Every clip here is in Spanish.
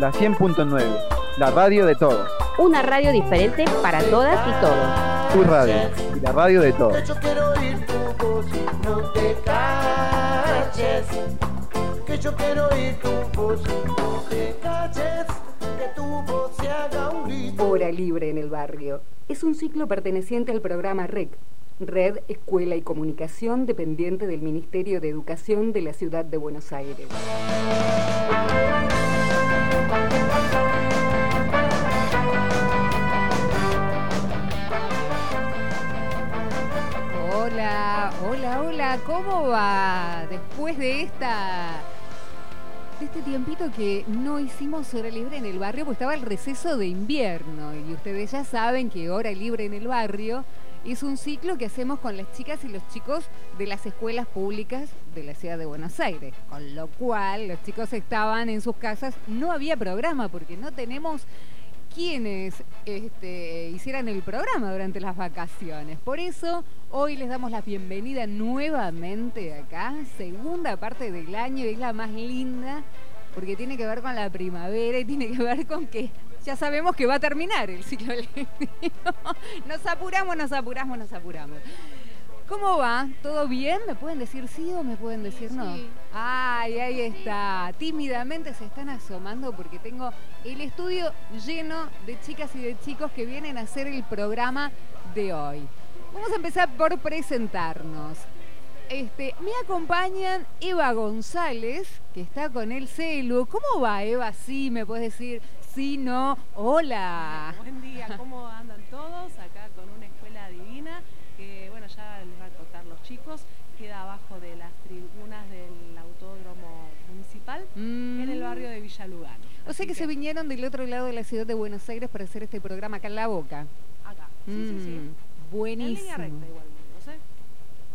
la 100.9, la radio de todos. Una radio diferente para todas y todos. Tu radio y la radio de todos. yo quiero oír tu voz y no te calles. Que yo quiero oír tu voz y no te calles. Que tu voz se haga un grito. Hora Libre en el Barrio. Es un ciclo perteneciente al programa REC, Red Escuela y Comunicación, dependiente del Ministerio de Educación de la Ciudad de Buenos Aires. Hola, hola, ¿cómo va? Después de esta de este tiempito que no hicimos hora libre en el barrio, pues estaba el receso de invierno y ustedes ya saben que hora libre en el barrio es un ciclo que hacemos con las chicas y los chicos de las escuelas públicas de la ciudad de Buenos Aires, con lo cual los chicos estaban en sus casas, no había programa porque no tenemos quienes este, hicieran el programa durante las vacaciones. Por eso hoy les damos la bienvenida nuevamente acá, segunda parte del año, es la más linda porque tiene que ver con la primavera y tiene que ver con que ya sabemos que va a terminar el ciclo lectivo. Nos apuramos, nos apuramos, nos apuramos. ¿Cómo va? ¿Todo bien? ¿Me pueden decir sí o me pueden decir no? Ay, ahí está. Tímidamente se están asomando porque tengo el estudio lleno de chicas y de chicos que vienen a hacer el programa de hoy. Vamos a empezar por presentarnos. Este, me acompañan Eva González, que está con el celu. ¿Cómo va, Eva? Sí, me puedes decir sí, no. Hola. Buen día, ¿cómo andan todos? Acá con una escuela divina que, bueno, ya les va a contar los chicos. Queda abajo de las tribunas del autódromo municipal en el barrio de Villa Lugano. Mm. O sea que se vinieron del otro lado de la ciudad de Buenos Aires para hacer este programa acá en La Boca. Acá. Sí, sí, sí. Mm, En Buenísimo. línea recta igual, no sé.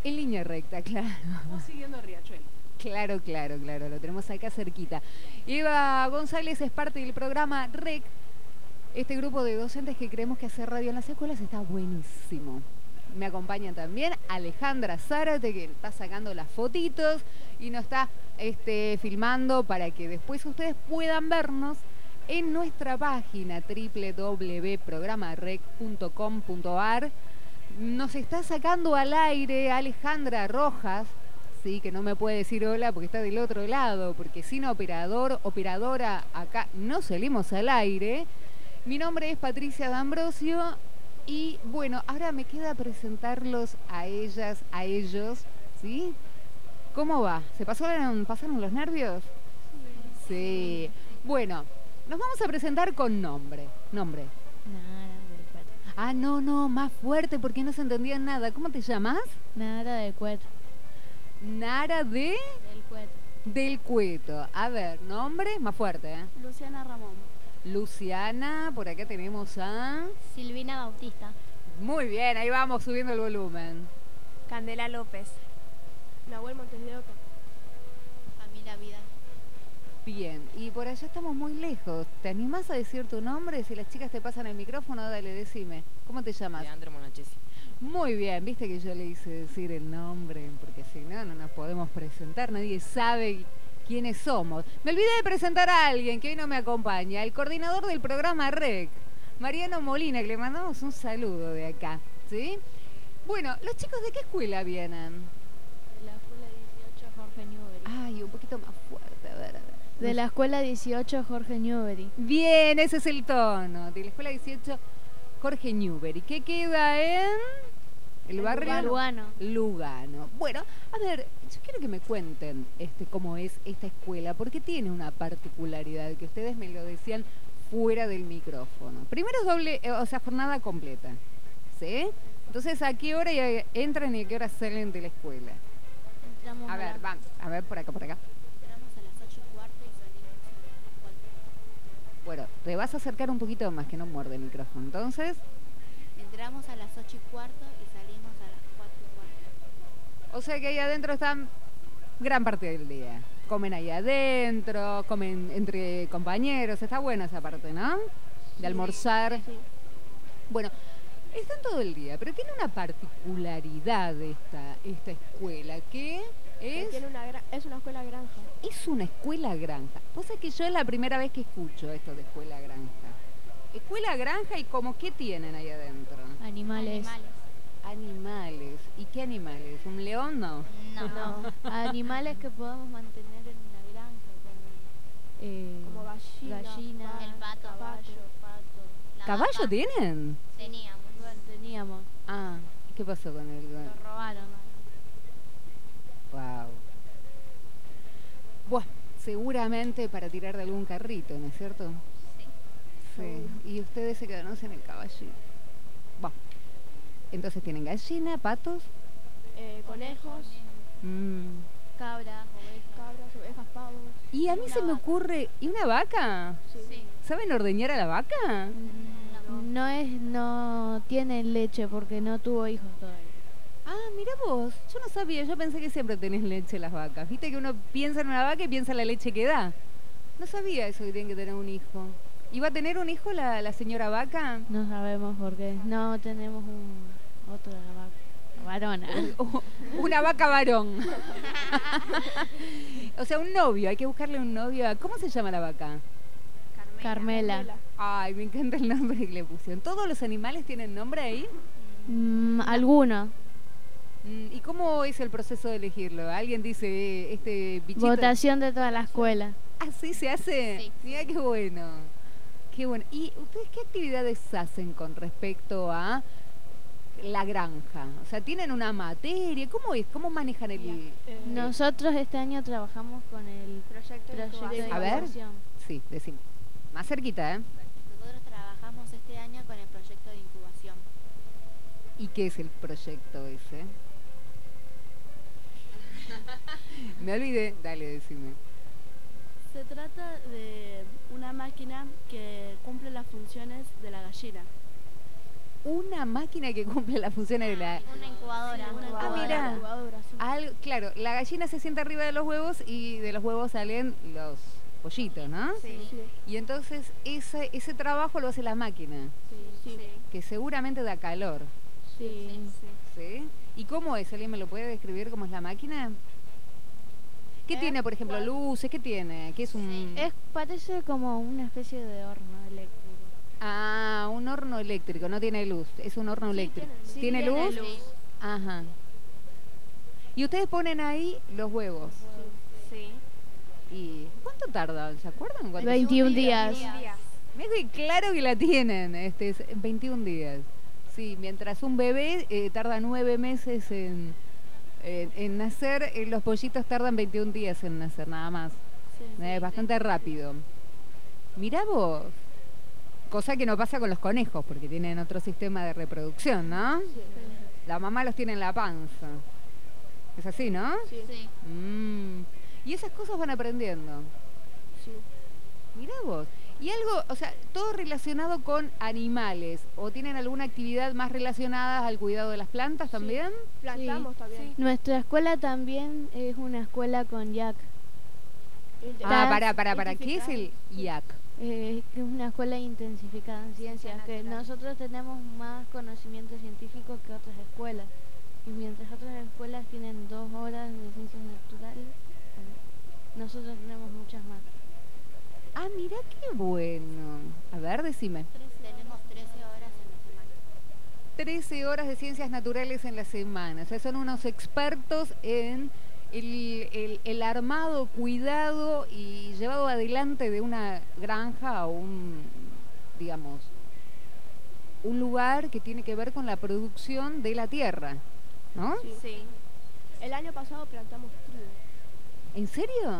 En línea recta, claro. Vamos siguiendo el riachuelo. Claro, claro, claro, lo tenemos acá cerquita. Eva González es parte del programa REC, este grupo de docentes que creemos que hacer radio en las escuelas está buenísimo. Me acompañan también Alejandra Zárate, que está sacando las fotitos y nos está este, filmando para que después ustedes puedan vernos en nuestra página www.programarec.com.ar. Nos está sacando al aire Alejandra Rojas, sí, que no me puede decir hola porque está del otro lado, porque sin operador, operadora, acá no salimos al aire. Mi nombre es Patricia D'Ambrosio y bueno, ahora me queda presentarlos a ellas, a ellos, ¿sí? ¿Cómo va? ¿Se pasaron, pasaron los nervios? Sí. Bueno, nos vamos a presentar con nombre. Nombre. Nara del Cuet. Ah, no, no, más fuerte porque no se entendía nada. ¿Cómo te llamas? Nara del Cuet. Nara de Del Cuet. del Cueto. A ver, nombre más fuerte, ¿eh? Luciana Ramón. Luciana, por acá tenemos a... Silvina Bautista. Muy bien, ahí vamos subiendo el volumen. Candela López. Nahuel Montes de Oca. Camila Vidal. Bien, y por allá estamos muy lejos. ¿Te animás a decir tu nombre? Si las chicas te pasan el micrófono, dale, decime. ¿Cómo te llamas? Leandro Monachesi. Muy bien, viste que yo le hice decir el nombre, porque si no, no nos podemos presentar, nadie sabe quiénes somos. Me olvidé de presentar a alguien que hoy no me acompaña, el coordinador del programa REC, Mariano Molina, que le mandamos un saludo de acá, ¿sí? Bueno, ¿los chicos de qué escuela vienen? De la escuela 18 Jorge Newbery. Ay, un poquito más fuerte, a ver, a ver. De la escuela 18 Jorge Newbery. Bien, ese es el tono, de la escuela 18 Jorge Newbery, que queda en el barrio Lugano. Lugano. Bueno, a ver, yo quiero que me cuenten este cómo es esta escuela, porque tiene una particularidad que ustedes me lo decían fuera del micrófono. Primero es doble, eh, o sea, jornada completa. ¿Sí? Entonces, ¿a qué hora entran y a qué hora salen de la escuela? Entramos A ver, vamos, a ver por acá, por acá. Entramos a las 8 y cuarto y salimos a las 4. Bueno, te vas a acercar un poquito más que no muerde el micrófono. Entonces, Entramos a las 8 y cuarto y salimos a las 4 y cuarto. O sea que ahí adentro están gran parte del día. Comen ahí adentro, comen entre compañeros, está buena esa parte, ¿no? De almorzar. Sí. Bueno, Están todo el día, pero tiene una particularidad esta, esta escuela que es, Tiene una gra- es una escuela granja. es una escuela granja. Vos sabés que yo es la primera vez que escucho esto de escuela granja. Escuela granja y como qué tienen ahí adentro. Animales. Animales. ¿Y qué animales? ¿Un león no? No. Animales que podemos mantener en una granja, como, eh, Como gallina. El pato. caballo, pato. La ¿Caballo vaca. tienen? Teníamos. Bueno, teníamos, Ah, ¿y qué pasó con el lo robaron. Wow. Buah, seguramente para tirar de algún carrito, ¿no es cierto? Sí. Y ustedes se quedaron sin el caballito. Buah. Entonces tienen gallina, patos. Eh, conejos, Mm. Cabras, ovejas. cabras, ovejas, pavos. Y a mí se me vaca. ocurre, ¿y una vaca? Sí. ¿Saben ordeñar a la vaca? No es, no tiene leche porque no tuvo hijos todavía. Ah, mira vos, yo no sabía, yo pensé que siempre tenés leche las vacas. Viste que uno piensa en una vaca y piensa en la leche que da. No sabía eso que tienen que tener un hijo. ¿Iba a tener un hijo la, la señora vaca? No sabemos por qué. No tenemos un otro vaca. Varona. O- Una vaca varón. o sea, un novio, hay que buscarle un novio. a- ¿Cómo se llama la vaca? Carmela. Ay, me encanta el nombre que le pusieron. ¿Todos los animales tienen nombre ahí? Mm, algunos. Mm, ¿Y cómo es el proceso de elegirlo? ¿Alguien dice, eh, este bichito? Votación de toda la escuela. ¿Así se hace? Sí. Mira qué bueno. Qué bueno. ¿Y ustedes qué actividades hacen con respecto a la granja? O sea, ¿tienen una materia? ¿Cómo es? ¿Cómo manejan el...? Eh, Nosotros este año trabajamos con el proyecto de proyecto de incubación. A ver. Sí, decime. Más cerquita, ¿eh? Nosotros trabajamos este año con el proyecto de incubación. ¿Y qué es el proyecto ese? Me olvidé. Dale, decime. Se trata de una máquina que cumple las funciones de la gallina. Una máquina que cumple las funciones de la... Una incubadora. Una Ah, incubadora. mira. Incubadora, sí. Algo, claro, la gallina se sienta arriba de los huevos y de los huevos salen los pollitos, ¿no? Sí. Y entonces ese, ese trabajo lo hace la máquina, Sí. que seguramente da calor. Sí. ¿Sí? ¿Y cómo es? ¿Alguien me lo puede describir cómo es la máquina? ¿Qué Eh, tiene, por ejemplo, bueno. luces? ¿Qué tiene? ¿Qué es un...? Es, parece como una especie de horno eléctrico. Ah, un horno eléctrico, no tiene luz, es un horno eléctrico. sí, ¿Tiene tiene luz? luz. Ajá. Y ustedes ponen ahí los huevos. Sí. ¿Y cuánto tardan? ¿Se acuerdan? ¿Cuánto? 21 días. Me que claro que la tienen, este, es 21 días. Sí, mientras un bebé eh, tarda nueve meses en, en, en nacer, eh, los pollitos tardan 21 días en nacer, nada más. Es bastante rápido. Mirá vos. Cosa que no pasa con los conejos, porque tienen otro sistema de reproducción, ¿no? La mamá los tiene en la panza. Es así, ¿no? Sí. Sí. Mm. Y esas cosas van aprendiendo. Sí. Mirá vos. Y algo, o sea, todo relacionado con animales. ¿O tienen alguna actividad más relacionada al cuidado de las plantas también? Plantamos también. Nuestra escuela también es una escuela con Jack. Ah, para, para, para. ¿Qué es el IAC? Eh, es una escuela intensificada en ciencias, que nosotros tenemos más conocimiento científico que otras escuelas. Y mientras otras escuelas tienen dos horas de ciencias naturales, eh, nosotros tenemos muchas más. Ah, mira qué bueno. A ver, decime. Tenemos 13 horas en la semana. 13 horas de ciencias naturales en la semana. O sea, son unos expertos en el, el- el armado, cuidado y llevado adelante de una granja o un, digamos, un lugar que tiene que ver con la producción de la tierra. ¿No? Sí. Sí. El año pasado plantamos trigo. ¿En serio?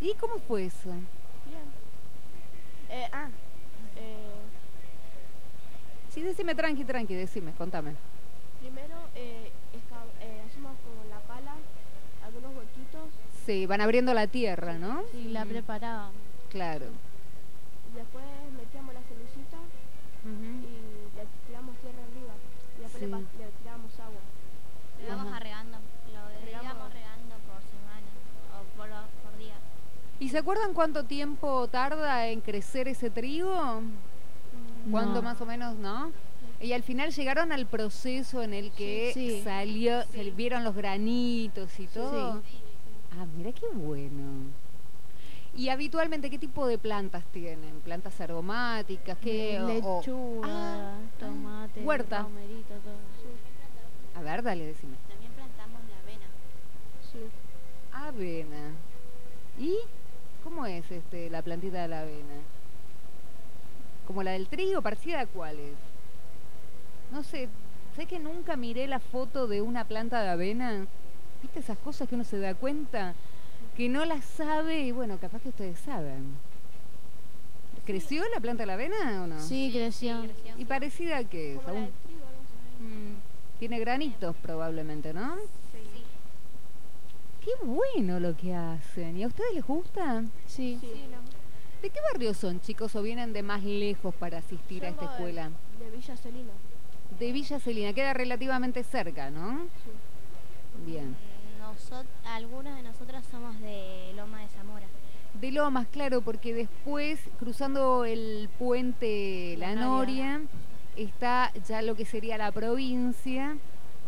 Sí. ¿Y cómo fue eso? Eh, ah, eh, Sí, decime tranqui, tranqui, decime, contame. primero eh, eh, hacemos con la pala algunos huequitos Sí, van abriendo la tierra, ¿no? Sí, la Mm, preparábamos. Claro. y después metíamos la semillita Ujú. y le tiramos tierra arriba y después le, Sí. le tiramos agua. Lo vamos Ajá. regando. Lo Regamos. íbamos regando por semana o por, por día. ¿Y se acuerdan cuánto tiempo tarda en crecer ese trigo? ¿Cuándo No. más o menos, no? Y al final llegaron al proceso en el que Sí. salió, se vieron los granitos y todo. Ah, mira qué bueno. Y habitualmente, ¿qué tipo de plantas tienen? ¿Plantas aromáticas? ¿Qué? o- Lechuga, Ah, tomate, huerta. romerito, todo. a ver, dale, decime. También plantamos la avena. Avena. ¿Y cómo es este la plantita de la avena? ¿Como la del trigo? ¿Parecida a cuál es? No sé, sé que nunca miré la foto de una planta de avena. ¿Viste esas cosas que uno se da cuenta? Que no las sabe y bueno, capaz que ustedes saben. ¿Creció la planta de la avena o no? Sí, creció. ¿Y parecida a qué es? Como ¿A la un- del trigo. Mm, tiene granitos probablemente, ¿no? Qué bueno lo que hacen. ¿Y a ustedes les gusta? Sí. Sí, no. ¿De qué barrio son, chicos, o vienen de más lejos para asistir a esta de- escuela? De Villa Celina. De Villa Celina, queda relativamente cerca, ¿no? Bien. Nosot algunas de nosotras somos de Loma de Zamora. De Lomas, claro, porque después, cruzando el puente La Noria, está ya lo que sería la provincia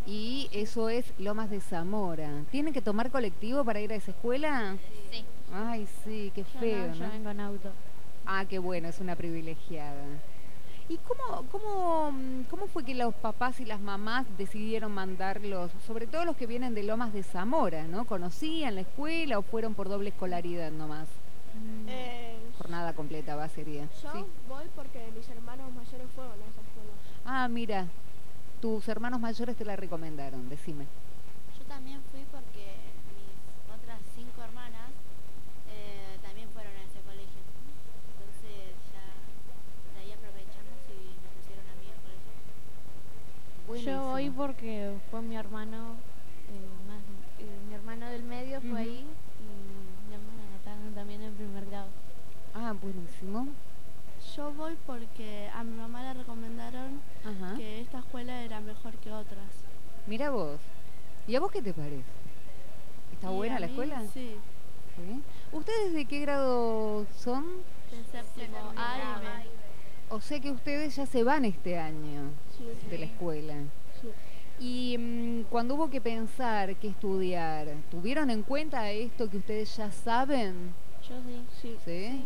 y eso es Lomas de Zamora. ¿Tienen que tomar colectivo para ir a esa escuela? Sí. Ay, sí, qué Yo feo, no, yo ¿no? vengo en auto. Ah, qué bueno, es una privilegiada. ¿Y cómo, cómo, mm, cómo fue que los papás y las mamás decidieron mandarlos, sobre todo los que vienen de Lomas de Zamora, ¿no? ¿Conocían la escuela o fueron por doble escolaridad nomás? Eh, Jornada completa va sería. yo Sí. voy porque mis hermanos mayores fueron a esa escuela. Ah, mira, tus hermanos mayores te la recomendaron, decime. Yo también fui porque mis otras cinco hermanas eh, también fueron a ese colegio. Entonces ya de ahí aprovechamos y me pusieron a mí al colegio. Yo voy Buenísimo. porque fue mi hermano, eh, más, eh, mi hermano del medio fue Ujú. ahí y ya me anotaron también en primer grado. Ah, buenísimo. Yo voy porque a mi mamá le recomendaron Ajá. que esta escuela era mejor que otras. Mira vos. ¿Y a vos qué te parece? ¿Está Y buena la mí, escuela? Sí, ¿Sí? ¿Ustedes de qué grado son? de séptimo A y B. O sea que ustedes ya se van este año Sí, de la escuela. Y mm, cuando hubo que pensar qué estudiar, ¿tuvieron en cuenta esto que ustedes ya saben? Yo sí. Sí.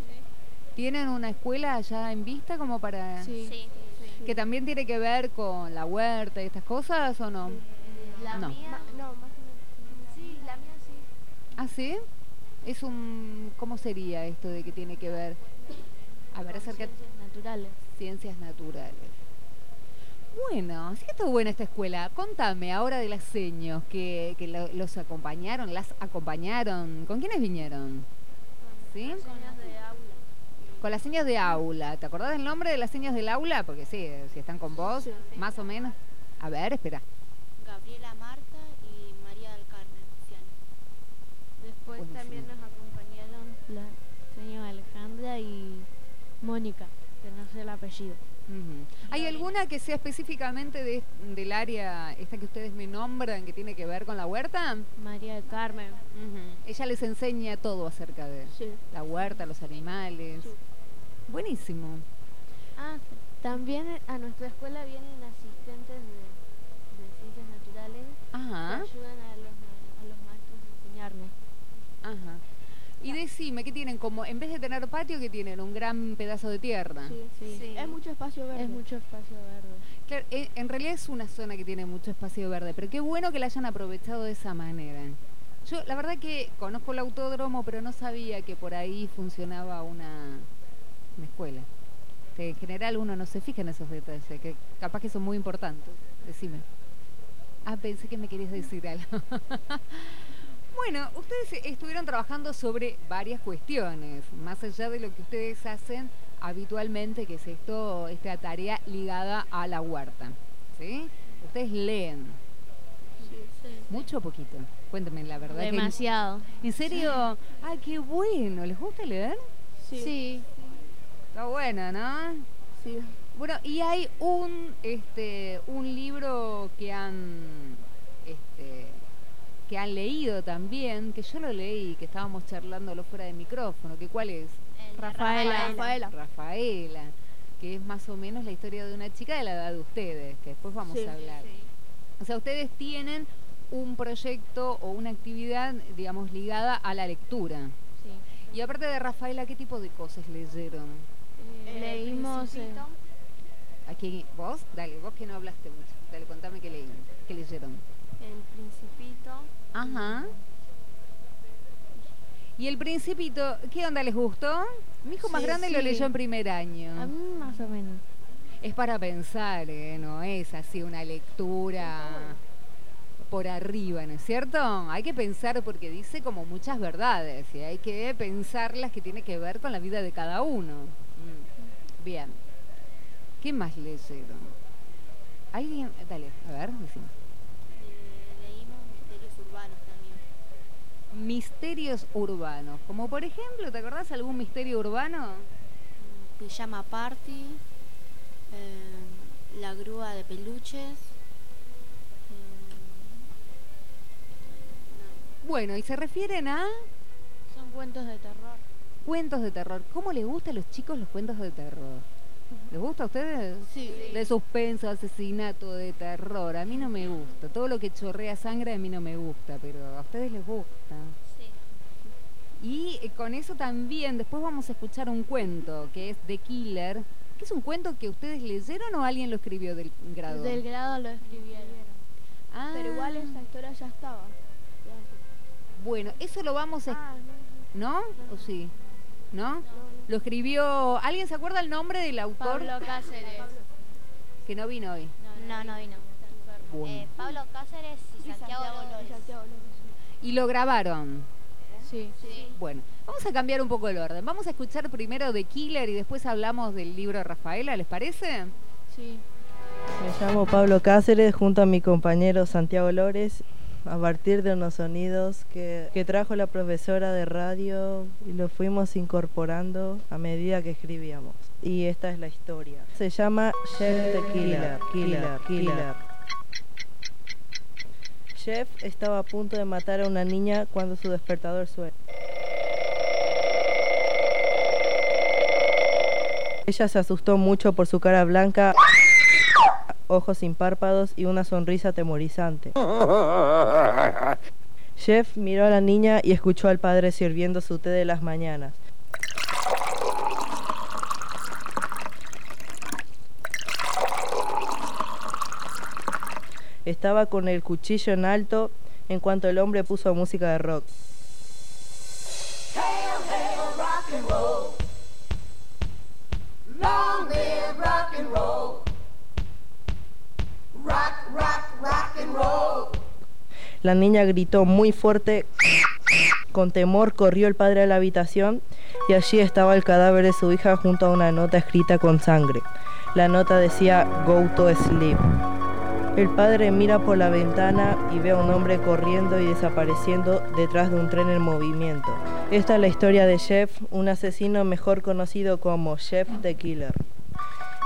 ¿Tienen una escuela ya en vista como para... Sí. Sí. que también tiene que ver con la huerta y estas cosas o no? La No. mía, no, más o menos. sí, la mía sí. ¿Ah, sí? Es un... ¿Cómo sería esto de que tiene que ver? A ver, acerca... Ciencias naturales. Ciencias naturales. Bueno, sí que está buena esta escuela. Contame ahora de las seños que, que lo- los acompañaron, las acompañaron. ¿Con quiénes vinieron? ¿Sí? De aula. Con las señas de aula. ¿Te acordás del nombre de las señas del aula? Porque sí, si están con vos, Sí. más o menos. A ver, espera. Gabriela Marta y María del Carmen. Después Buenísimo. también nos acompañaron la señora Alejandra y Mónica, que no sé el apellido. ¿Hay alguna que sea específicamente de- del área esta que ustedes me nombran que tiene que ver con la huerta? María del Carmen. Ella les enseña todo acerca de Sí. la huerta, los animales. Sí. Buenísimo. Ah, también a nuestra escuela vienen asistentes de, de ciencias naturales Ajá, que ayudan a los, a los maestros a enseñarnos. ajá. Y decime, ¿qué tienen? Como, en vez de tener patio, ¿qué tienen? Un gran pedazo de tierra. Sí. Sí. Es mucho espacio verde. Es mucho espacio verde. Claro, en, en realidad es una zona que tiene mucho espacio verde, pero qué bueno que la hayan aprovechado de esa manera. Yo, la verdad que conozco el autódromo, pero no sabía que por ahí funcionaba una, una escuela. Que en general uno no se fija en esos detalles, que capaz que son muy importantes. Decime. Ah, pensé que me querías decir algo. bueno, ustedes estuvieron trabajando sobre varias cuestiones, más allá de lo que ustedes hacen habitualmente, que es esto, esta tarea ligada a la huerta. ¿Sí? Ustedes leen. ¿Mucho o poquito? Cuéntenme la verdad. que- Demasiado. ¿En serio? ¡Ay, qué bueno! ¿Les gusta leer? Sí. Sí. Está bueno, ¿no? Sí. Bueno, y hay un este un libro que han este que han leído también, que yo lo leí, que estábamos charlándolo fuera de micrófono, que cuál es? Rafaela. Rafaela. Rafaela. que es más o menos la historia de una chica de la edad de ustedes, que después vamos Sí. a hablar. O sea, ustedes tienen un proyecto o una actividad, digamos, ligada a la lectura. Sí. Y aparte de Rafaela, ¿qué tipo de cosas leyeron? Eh, leímos. eh, Aquí, vos, dale, vos que no hablaste mucho. Dale, contame qué leí, qué leyeron. El Principito. Ajá. ¿Y el Principito, qué onda les gustó? Mi hijo más Sí, grande lo leyó en primer año. a mí más o menos. Es para pensar, ¿eh? no es así una lectura por arriba, ¿no es cierto? Hay que pensar porque dice como muchas verdades y hay que pensarlas que tiene que ver con la vida de cada uno. Mm. Bien. ¿Qué más leyeron? ¿Alguien? Dale, a ver, decime. Misterios urbanos, como por ejemplo, ¿te acordás algún misterio urbano? Pijama Party. eh, la grúa de peluches. eh, Bueno, y se refieren a Son cuentos de terror. cuentos de terror. ¿Cómo les gustan a los chicos los cuentos de terror? ¿Les gusta a ustedes? Sí. De suspenso, asesinato, de terror. A mí no me gusta. Todo lo que chorrea sangre a mí no me gusta, pero a ustedes les gusta. Sí. Y eh, con eso también, después vamos a escuchar un cuento que es The Killer, que es un cuento que ustedes leyeron o alguien lo escribió del grado. Del grado lo escribieron. Ah, Pero igual esta historia ya estaba. Bueno, eso lo vamos a... Ah, no. ¿No? ¿O sí? ¿No? Lo escribió... ¿Alguien se acuerda el nombre del autor? Pablo Cáceres. Que no vino hoy. No, no vino. Bueno. Eh, Pablo Cáceres y, Y Santiago, Dolores. Y lo grabaron. Sí. Sí. Bueno, vamos a cambiar un poco el orden. Vamos a escuchar primero de Killer y después hablamos del libro de Rafaela, ¿les parece? Sí. Me llamo Pablo Cáceres junto a mi compañero Santiago Lores a partir de unos sonidos que, que trajo la profesora de radio y los fuimos incorporando a medida que escribíamos. Y esta es la historia. Se llama Chef the Killer, Killer, estaba a punto de matar a una niña cuando su despertador suena. Ella se asustó mucho por su cara blanca, ojos sin párpados y una sonrisa atemorizante. Jeff miró a la niña y escuchó al padre sirviendo su té de las mañanas. Estaba con el cuchillo en alto en cuanto el hombre puso música de rock. Long live rock and roll. La niña gritó muy fuerte. Con temor corrió el padre a la habitación y allí estaba el cadáver de su hija junto a una nota escrita con sangre. La nota decía Go to sleep. El padre mira por la ventana y ve a un hombre corriendo y desapareciendo detrás de un tren en movimiento. Esta es la historia de Jeff, un asesino mejor conocido como Jeff the Killer.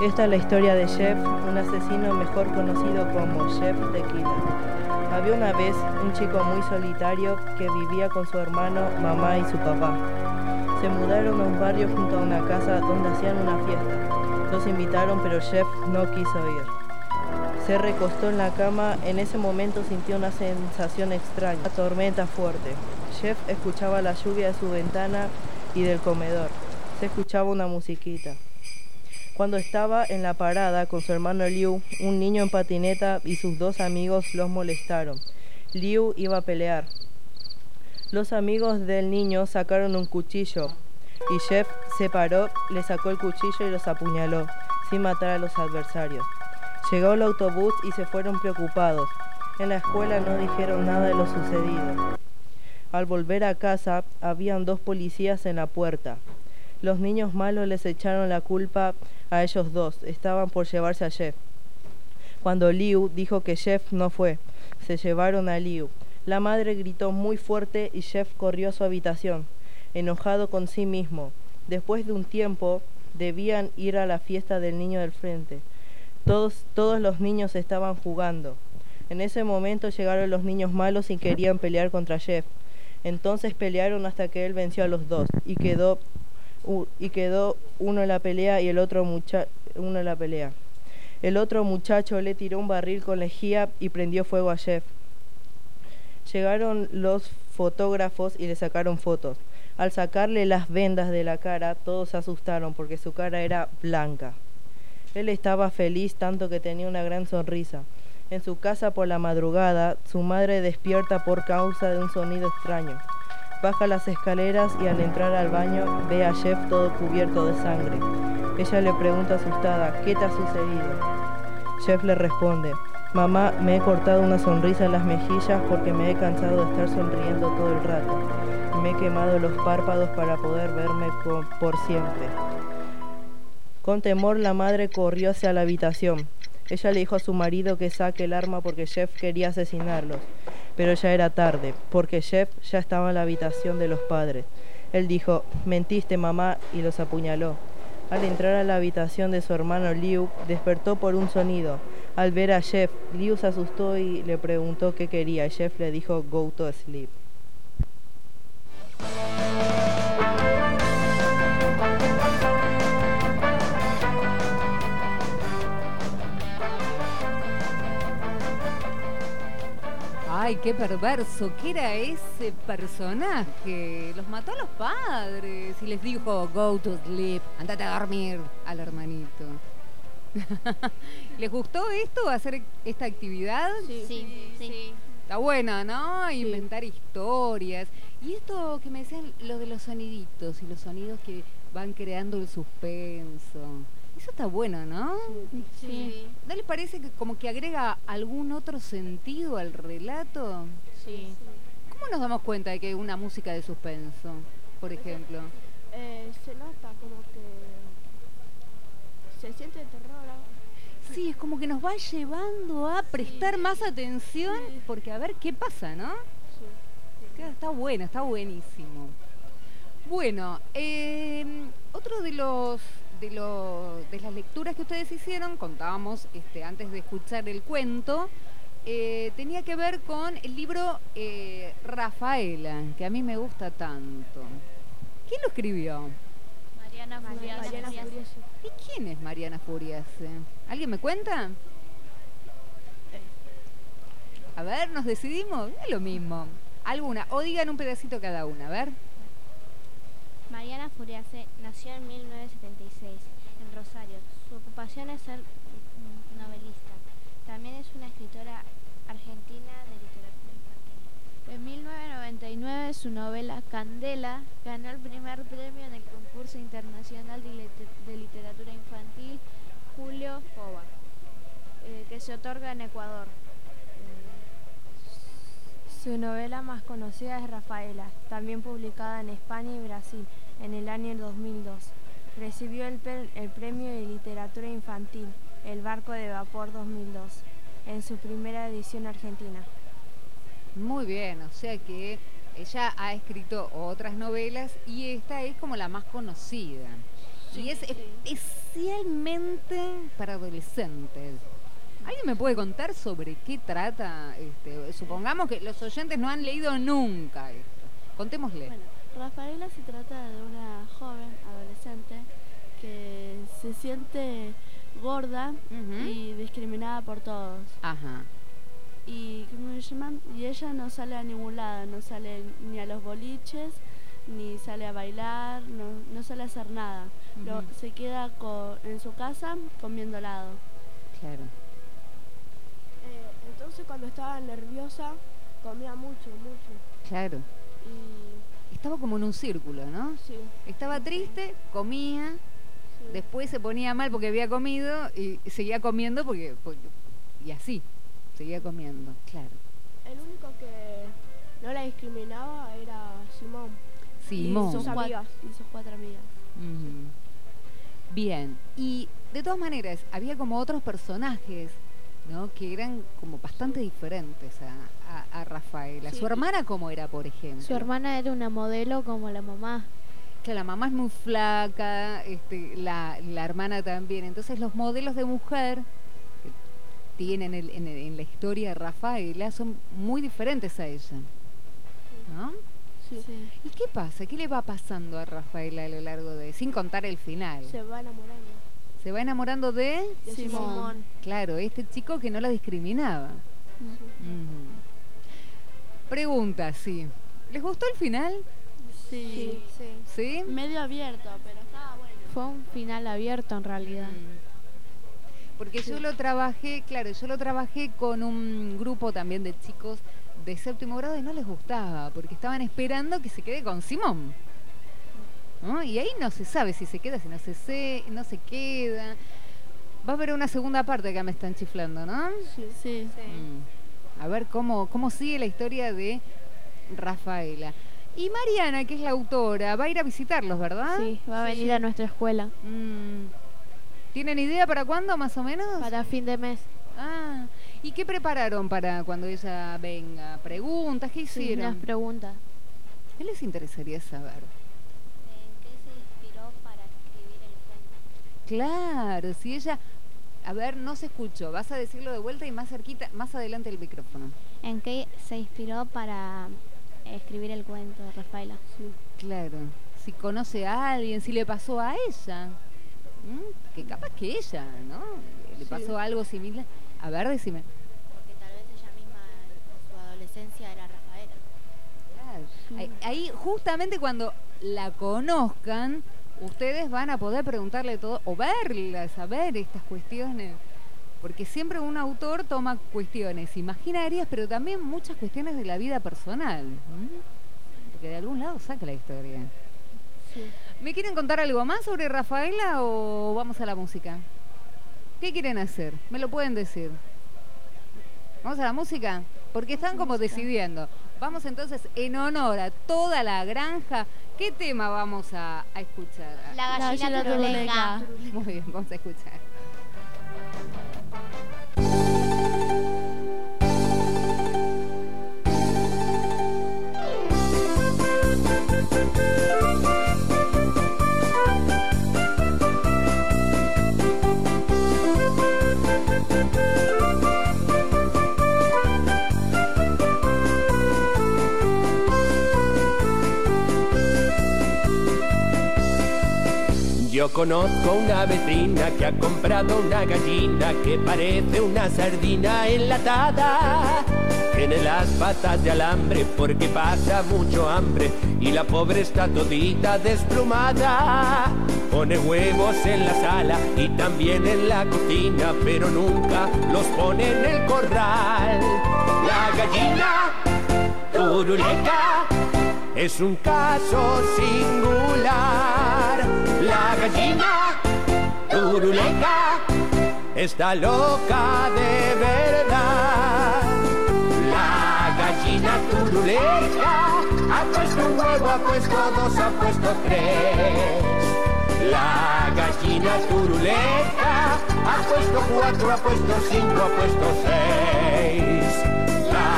Esta es la historia de Jeff, un asesino mejor conocido como Jeff Killer. Había una vez un chico muy solitario que vivía con su hermano, mamá y su papá. Se mudaron a un barrio junto a una casa donde hacían una fiesta. Los invitaron pero Jeff no quiso ir. Se recostó en la cama, en ese momento sintió una sensación extraña, una tormenta fuerte. Jeff escuchaba la lluvia de su ventana y del comedor. Se escuchaba una musiquita. Cuando estaba en la parada con su hermano Liu, un niño en patineta y sus dos amigos los molestaron. Liu iba a pelear. Los amigos del niño sacaron un cuchillo y Jeff se paró, le sacó el cuchillo y los apuñaló, sin matar a los adversarios. Llegó el autobús y se fueron preocupados. En la escuela no dijeron nada de lo sucedido. Al volver a casa, habían dos policías en la puerta. Los niños malos les echaron la culpa a ellos dos. Estaban por llevarse a Jeff. Cuando Liu dijo que Jeff no fue, se llevaron a Liu. La madre gritó muy fuerte y Jeff corrió a su habitación, enojado con sí mismo. Después de un tiempo, debían ir a la fiesta del niño del frente. Todos, todos los niños estaban jugando. En ese momento llegaron los niños malos y querían pelear contra Jeff. Entonces pelearon hasta que él venció a los dos y quedó y quedó uno en la pelea y el otro mucha uno en la pelea. El otro muchacho le tiró un barril con lejía y prendió fuego a Jeff. Llegaron los fotógrafos y le sacaron fotos. Al sacarle las vendas de la cara, todos se asustaron porque su cara era blanca. Él estaba feliz tanto que tenía una gran sonrisa. En su casa por la madrugada, su madre despierta por causa de un sonido extraño. Baja las escaleras y al entrar al baño ve a Jeff todo cubierto de sangre. Ella le pregunta asustada, ¿qué te ha sucedido? Jeff le responde, mamá, me he cortado una sonrisa en las mejillas porque me he cansado de estar sonriendo todo el rato. Me he quemado los párpados para poder verme por siempre. Con temor la madre corrió hacia la habitación. Ella le dijo a su marido que saque el arma porque Jeff quería asesinarlos. Pero ya era tarde, porque Jeff ya estaba en la habitación de los padres. Él dijo, mentiste mamá, y los apuñaló. Al entrar a la habitación de su hermano Liu, despertó por un sonido. Al ver a Jeff, Liu se asustó y le preguntó qué quería. Jeff le dijo, go to sleep. Ay, qué perverso, ¿qué era ese personaje? Los mató a los padres y les dijo, go to sleep, andate a dormir al hermanito. ¿Les gustó esto, hacer esta actividad? Sí, sí. Está buena, ¿no? Inventar historias. Y esto que me decían, lo de los soniditos y los sonidos que van creando el suspenso. Eso está bueno, ¿no? Sí. ¿No les parece que como que agrega algún otro sentido al relato? Sí. ¿Cómo nos damos cuenta de que es una música de suspenso, por ejemplo? Eh, se nota como que se siente terror. Sí, es como que nos va llevando a prestar más atención porque a ver qué pasa, ¿no? Claro, Está bueno, está buenísimo. Bueno, eh, otro de los de los de las lecturas que ustedes hicieron, contábamos este, antes de escuchar el cuento, eh, tenía que ver con el libro eh, Rafaela, que a mí me gusta tanto. ¿Quién lo escribió? Mariana Furiase. Mariana Furiase. ¿Y quién es Mariana Furiase? ¿Alguien me cuenta? A ver, ¿nos decidimos? Es lo mismo. Alguna, o digan un pedacito cada una, a ver. Mariana Furiase nació en 1976 en Rosario. Su ocupación es ser novelista. También es una escritora argentina de literatura infantil. En 1999 su novela Candela ganó el primer premio en el concurso internacional de literatura infantil Julio Fova, eh, que se otorga en Ecuador. Su novela más conocida es Rafaela, también publicada en España y Brasil en el año 2002. Recibió el, el Premio de Literatura Infantil, El Barco de Vapor 2002, en su primera edición argentina. Muy bien, o sea que ella ha escrito otras novelas y esta es como la más conocida. y es especialmente para adolescentes. ¿Alguien me puede contar sobre qué trata? Este, supongamos que los oyentes no han leído nunca esto. Contémosle. Bueno, Rafaela se trata de una joven adolescente que se siente gorda y discriminada por todos. Ajá. Y, ¿cómo se llaman? y ella no sale a ningún lado, no sale ni a los boliches, ni sale a bailar, no, no sale a hacer nada. Lo- Ujú. se queda co- en su casa comiendo helado. Claro. Entonces cuando estaba nerviosa comía mucho, mucho. Claro. Estaba como en un círculo, ¿no? Sí. Estaba triste, comía, después se ponía mal porque había comido y seguía comiendo porque, porque- y así, seguía comiendo, claro. El único que no la discriminaba era Simón. Simón. Y sus amigas. y sus cuatro amigas. Bien, y de todas maneras, había como otros personajes, ¿no? Que eran como bastante diferentes a, a- a Rafaela. Sí. ¿Su hermana cómo era, por ejemplo? Su hermana era una modelo como la mamá. Que la mamá es muy flaca, este, la, la hermana también. Entonces los modelos de mujer que tienen el- en, el- en la historia de Rafaela son muy diferentes a ella. ¿No? ¿Y qué pasa? ¿Qué le va pasando a Rafaela a lo largo de, sin contar el final? Se va enamorando. Se va enamorando de De Simón. Claro, este chico que no la discriminaba. Pregunta, sí. ¿Les gustó el final? Sí. ¿Sí? Medio abierto, pero estaba bueno. Fue un final abierto en realidad. Porque yo lo trabajé, claro, yo lo trabajé con un grupo también de chicos de séptimo grado y no les gustaba, porque estaban esperando que se quede con Simón. ¿No? Y ahí no se sabe si se queda, si no se, se- no se queda. Va a haber una segunda parte que me están chiflando, ¿no? Sí. Mm. A ver cómo, cómo sigue la historia de Rafaela. Y Mariana, que es la autora, va a ir a visitarlos, ¿verdad? Sí, va a venir a nuestra escuela. Mm. ¿Tienen idea para cuándo, más o menos? Para fin de mes. Ah, ¿y qué prepararon para cuando ella venga? ¿Preguntas? ¿Qué Sí, hicieron? unas preguntas. ¿Qué les interesaría saber? ¿En qué se inspiró para escribir el cuento? Claro, si ella... A ver, no se escuchó. Vas a decirlo de vuelta y más cerquita, más adelante el micrófono. ¿En qué se inspiró para escribir el cuento, Rafaela? Claro. Si conoce a alguien, si le pasó a ella. ¿Mm? Que capaz que ella, ¿no? Le Sí. pasó algo similar. A ver, decime. Porque tal vez ella misma en su adolescencia era Rafaela. Ahí, ahí, justamente cuando la conozcan, ustedes van a poder preguntarle todo o verla, saber estas cuestiones. Porque siempre un autor toma cuestiones imaginarias, pero también muchas cuestiones de la vida personal. Porque de algún lado saca la historia. ¿Me quieren contar algo más sobre Rafaela o vamos a la música? ¿Qué quieren hacer? Me lo pueden decir. ¿Vamos a la música? Porque están como decidiendo. Vamos entonces, en honor a toda la granja, ¿qué tema vamos a, a escuchar? La gallina La gallina turuleca. Muy bien, vamos a escuchar. Yo conozco una vecina que ha comprado una gallina que parece una sardina enlatada. Tiene las patas de alambre porque pasa mucho hambre y la pobre está todita desplumada. Pone huevos en la sala y también en la cocina, pero nunca los pone en el corral. La gallina turuleca es un caso singular. La gallina turuleca está loca de verdad. La gallina turuleca ha puesto un huevo, ha puesto dos, ha puesto tres. La gallina turuleca ha puesto cuatro, ha puesto cinco, ha puesto seis. La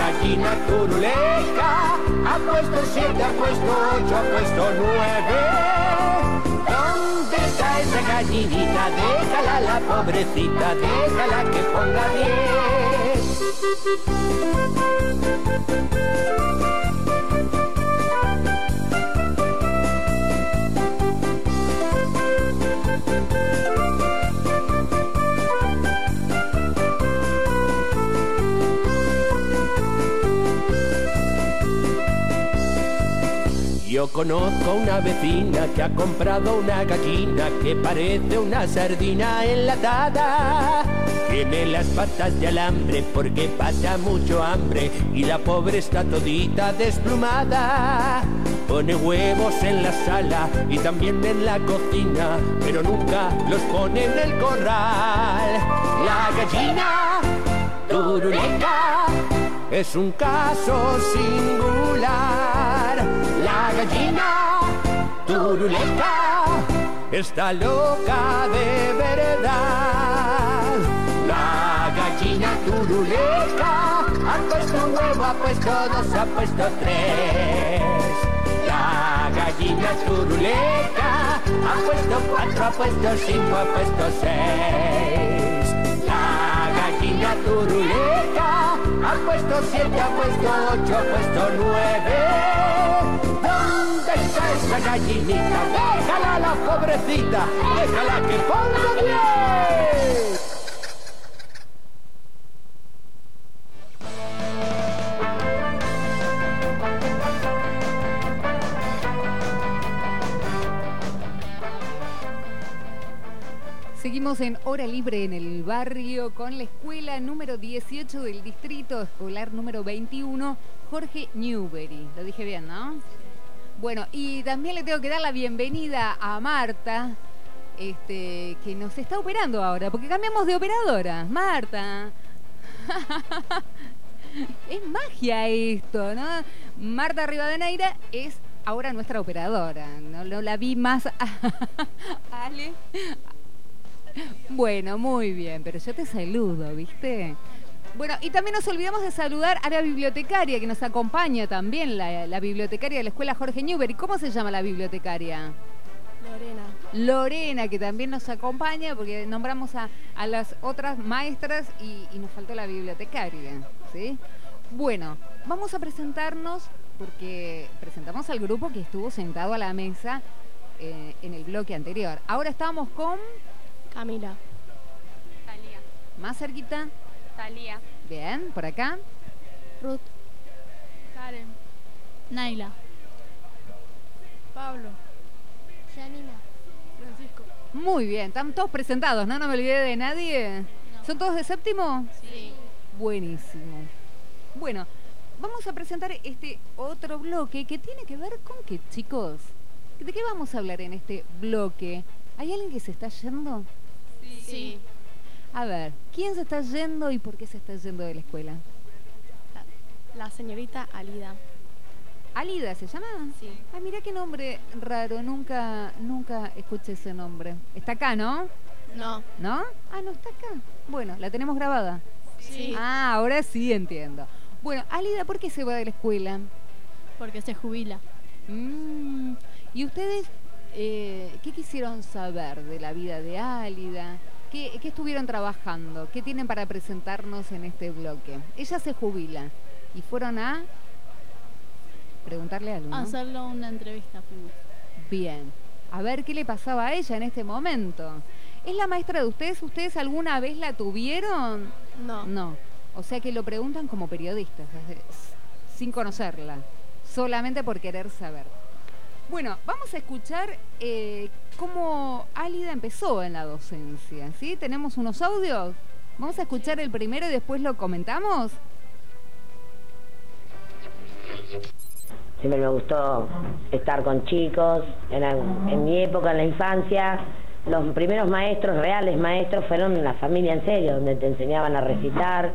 gallina turuleca ha puesto siete, ha puesto ocho, ha puesto nueve. ¿Dónde está esa gallinita? Déjala la pobrecita, déjala que ponga diez. Conozco una vecina que ha comprado una gallina que parece una sardina enlatada. Tiene las patas de alambre porque pasa mucho hambre y la pobre está todita desplumada. Pone huevos en la sala y también en la cocina, pero nunca los pone en el corral. La gallina turuleca es un caso singular. Gallina turuleca está loca de verdad. La gallina turuleca ha puesto un huevo, ha puesto dos, ha puesto tres. La gallina turuleca ha puesto cuatro, ha puesto cinco, ha puesto seis. La gallina turuleca Ha puesto siete, ha puesto ocho, ha puesto nueve. ¿Dónde está esa gallinita? Déjala la pobrecita, déjala que ponga bien. Seguimos en Hora Libre en el barrio con la escuela número 18 del distrito escolar número 21, Jorge Newbery. Lo dije bien, ¿no? Bueno, y también le tengo que dar la bienvenida a Marta, este, que nos está operando ahora, porque cambiamos de operadora. Marta. es magia esto, ¿no? Marta Rivadeneira es ahora nuestra operadora. No, no la vi más. Ale. Bueno, muy bien, pero yo te saludo, ¿viste? Bueno, y también nos olvidamos de saludar a la bibliotecaria que nos acompaña también, la, la bibliotecaria de la escuela Jorge Newbery. ¿Cómo se llama la bibliotecaria? Lorena. Lorena, que también nos acompaña, porque nombramos a, a las otras maestras y, y nos faltó la bibliotecaria, ¿sí? Bueno, vamos a presentarnos porque presentamos al grupo que estuvo sentado a la mesa eh, en el bloque anterior. Ahora estamos con Camila. Talía. más cerquita. Talía. Bien, por acá. Ruth. Karen. Naila. Pablo. Janina. Francisco. Muy bien, están todos presentados, ¿no? No me olvidé de nadie. ¿Son todos de séptimo? Sí. Buenísimo. Bueno, vamos a presentar este otro bloque que tiene que ver con qué, chicos. ¿De qué vamos a hablar en este bloque? ¿Hay alguien que se está yendo? Sí. A ver, ¿quién se está yendo y por qué se está yendo de la escuela? La señorita Alida. ¿Alida se llama? Sí. Ah, mira qué nombre raro, nunca, nunca escuché ese nombre. Está acá, ¿no? No. ¿No? Ah, no está acá. Bueno, la tenemos grabada. Sí. Ah, ahora sí entiendo. Bueno, Alida, ¿por qué se va de la escuela? Porque se jubila. Mm, ¿Y ustedes eh, qué quisieron saber de la vida de Álida? ¿Qué, qué estuvieron trabajando? ¿Qué tienen para presentarnos en este bloque? Ella se jubila y fueron a preguntarle algo. ¿no? Hacerle una entrevista. Bien. A ver qué le pasaba a ella en este momento. ¿Es la maestra de ustedes? ¿Ustedes alguna vez la tuvieron? No. No. O sea que lo preguntan como periodistas, sin conocerla, solamente por querer saber. Bueno, vamos a escuchar eh, cómo Álida empezó en la docencia, ¿sí? Tenemos unos audios. Vamos a escuchar el primero y después lo comentamos. Siempre me gustó estar con chicos. Eran- en mi época, en la infancia, los primeros maestros, reales maestros, fueron la familia en serio, donde te enseñaban a recitar,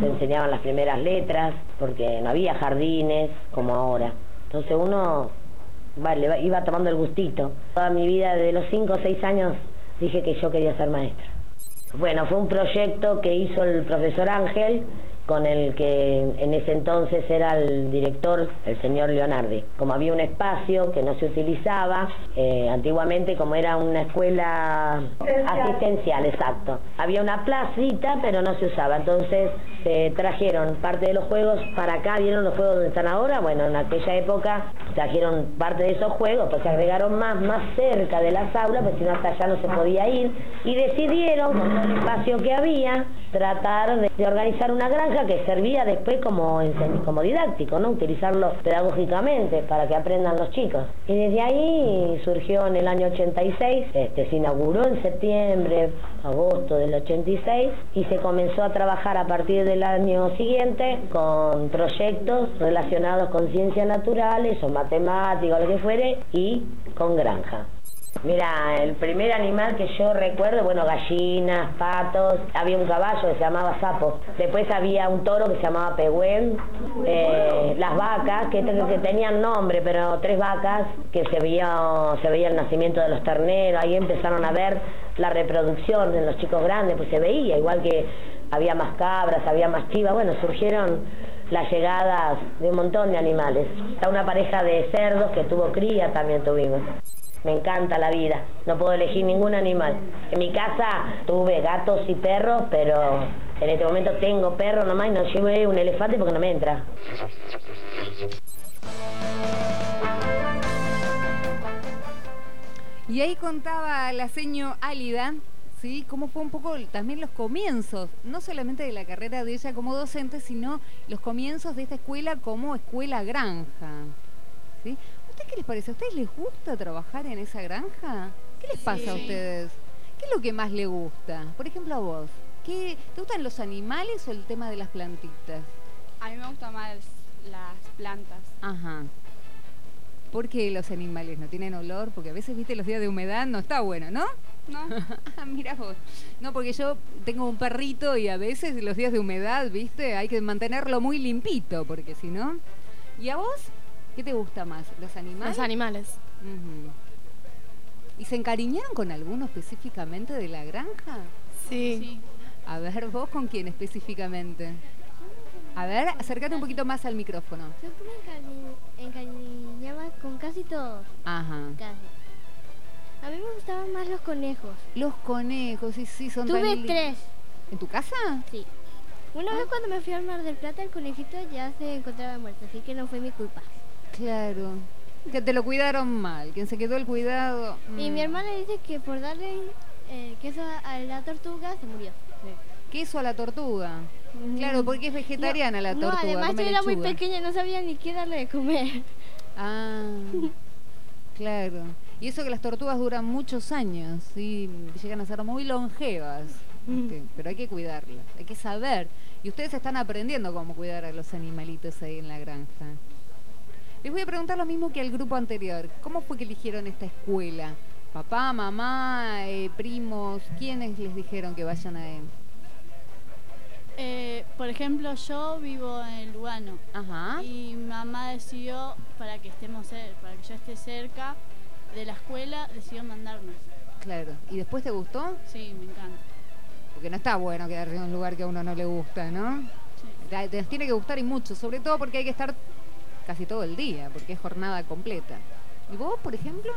te enseñaban las primeras letras, porque no había jardines como ahora. Entonces uno va- le va- iba tomando el gustito. Toda mi vida, desde los 5 o 6 años, dije que yo quería ser maestra. Bueno, fue un proyecto que hizo el profesor Ángel con el que en ese entonces era el director, el señor Leonardi. Como había un espacio que no se utilizaba, eh, antiguamente como era una escuela asistencial, exacto, había una placita pero no se usaba, entonces se trajeron parte de los juegos para acá, ¿vieron los juegos donde están ahora? Bueno, en aquella época trajeron parte de esos juegos, pues se agregaron más, más cerca de las aulas, pues si no hasta allá no se podía ir, y decidieron, con el espacio que había, tratar de, de organizar una granja que servía después como, como didáctico, ¿no? Utilizarlo pedagógicamente para que aprendan los chicos. Y desde ahí surgió en el año 86, este, se inauguró en septiembre, agosto del 86, y se comenzó a trabajar a partir del año siguiente con proyectos relacionados con ciencias naturales o matemáticas, lo que fuere, y con granja. Mira, el primer animal que yo recuerdo, bueno, gallinas, patos, había un caballo que se llamaba sapo, después había un toro que se llamaba pehuen, eh, las vacas que, que tenían nombre, pero tres vacas que se veía, se veía el nacimiento de los terneros, ahí empezaron a ver la reproducción en los chicos grandes, pues se veía, igual que había más cabras, había más chivas, bueno, surgieron las llegadas de un montón de animales. Está una pareja de cerdos que tuvo cría también tuvimos. Me encanta la vida, no puedo elegir ningún animal. En mi casa tuve gatos y perros, pero En este momento tengo perro nomás y no llevo un elefante porque no me entra. Y ahí contaba la seño Álida, ¿sí? Cómo fue un poco también los comienzos, no solamente de la carrera de ella como docente, sino los comienzos de esta escuela como escuela granja, ¿sí? ¿Usted qué les parece? ¿A ustedes les gusta trabajar en esa granja? ¿Qué les pasa a ustedes? ¿Qué es lo que más le gusta? Por ejemplo, a vos. ¿Qué, ¿Te gustan los animales o el tema de las plantitas? A mí me gustan más las plantas. Ajá. ¿Por qué los animales no tienen olor? Porque a veces, viste, los días de humedad no está bueno, ¿no? ¿No? Ah, Mira vos. No, porque yo tengo un perrito y a veces los días de humedad, viste, hay que mantenerlo muy limpito, porque si no. ¿Y a vos? ¿Qué te gusta más? ¿Los animales? Los animales. ¿Y se encariñaron con alguno específicamente de la granja? Sí. A ver, vos con quién específicamente. A ver, acércate un poquito más al micrófono. Yo me encari- encariñaba con casi todos. Ajá. Casi. A mí me gustaban más los conejos. Los conejos, sí, sí, son Tuve tres. ¿En tu casa? Sí. Una vez cuando me fui al Mar del Plata, el conejito ya se encontraba muerto, así que no fue mi culpa. Claro. Que te lo cuidaron mal. Quien se quedó el cuidado. Y mm. mi hermana dice que por darle eh, queso a la tortuga se murió. Queso a la tortuga. Claro, porque es vegetariana la No, tortuga. además come yo era muy pequeña, no sabía ni qué darle de comer. Ah, claro. Y eso que las tortugas duran muchos años, ¿sí? llegan a ser muy longevas. ¿viste? Pero hay que cuidarlas, hay que saber. Y ustedes están aprendiendo cómo cuidar a los animalitos ahí en la granja. Les voy a preguntar lo mismo que al grupo anterior. ¿Cómo fue que eligieron esta escuela? ¿Papá, mamá, eh, primos? ¿Quiénes les dijeron que vayan a él? Eh, por ejemplo, yo vivo en Lugano. Ajá. Y mi mamá decidió, para que estemos para que yo esté cerca de la escuela, decidió mandarnos. Claro. ¿Y después te gustó? Sí, me encanta. Porque no está bueno quedarse en un lugar que a uno no le gusta, ¿no? Te te tiene que gustar y mucho, sobre todo porque hay que estar casi todo el día, porque es jornada completa. ¿Y vos, por ejemplo?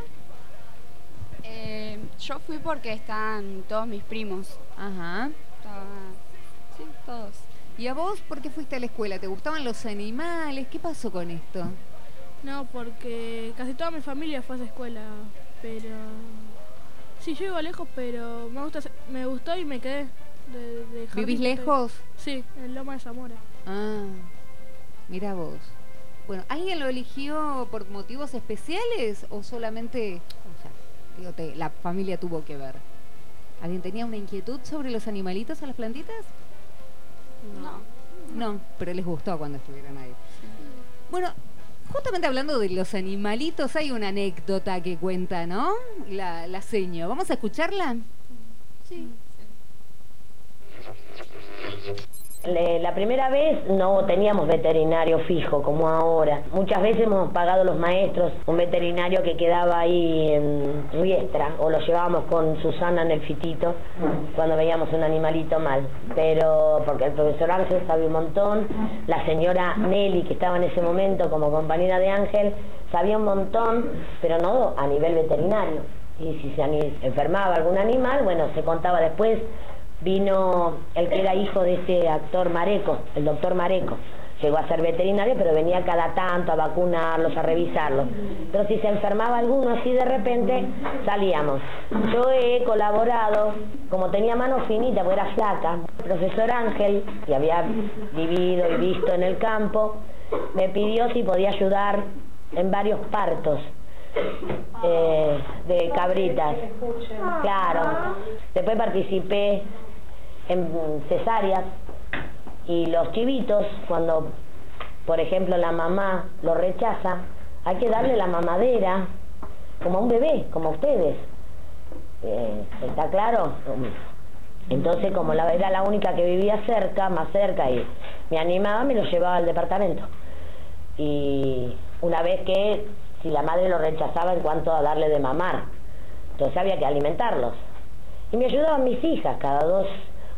Eh, yo fui porque están todos mis primos. Ajá. sí, todos. ¿Y a vos por qué fuiste a la escuela? ¿Te gustaban los animales? ¿Qué pasó con esto? No, porque casi toda mi familia fue a esa escuela, pero... Sí, yo vivo lejos, pero me, gusta, me gustó y me quedé. De, ¿Vivís lejos? Sí, en Loma de Zamora. Ah, mira vos. Bueno, ¿alguien lo eligió por motivos especiales o solamente, o sea, digo, te- la familia tuvo que ver? ¿Alguien tenía una inquietud sobre los animalitos o las plantitas? No. No, pero les gustó cuando estuvieron ahí. Bueno, justamente hablando de los animalitos, hay una anécdota que cuenta, ¿no? La, la seño. ¿Vamos a escucharla? Sí. Le- La primera vez no teníamos veterinario fijo como ahora. Muchas veces hemos pagado los maestros un veterinario que quedaba ahí en Riestra o lo llevábamos con Susana en el fitito cuando veíamos un animalito mal. Pero porque el profesor Ángel sabía un montón, la señora Nelly que estaba en ese momento como compañera de Ángel sabía un montón, pero no a nivel veterinario. Y si se enfermaba algún animal, bueno, se contaba después vino el que era hijo de ese actor Mareco, el doctor Mareco. Llegó a ser veterinario, pero venía cada tanto a vacunarlos, a revisarlos. Pero si se enfermaba alguno así de repente, salíamos. Yo he colaborado, como tenía mano finita, porque era flaca, el profesor Ángel, que había vivido y visto en el campo, me pidió si podía ayudar en varios partos eh, de cabritas. Claro. Después participé en cesáreas y los chivitos, cuando por ejemplo la mamá lo rechaza, hay que darle la mamadera como a un bebé, como a ustedes. Eh, ¿Está claro? Entonces, como la era la única que vivía cerca, más cerca, y me animaba, me lo llevaba al departamento. Y una vez que, si la madre lo rechazaba en cuanto a darle de mamar, entonces había que alimentarlos. Y me ayudaban mis hijas, cada dos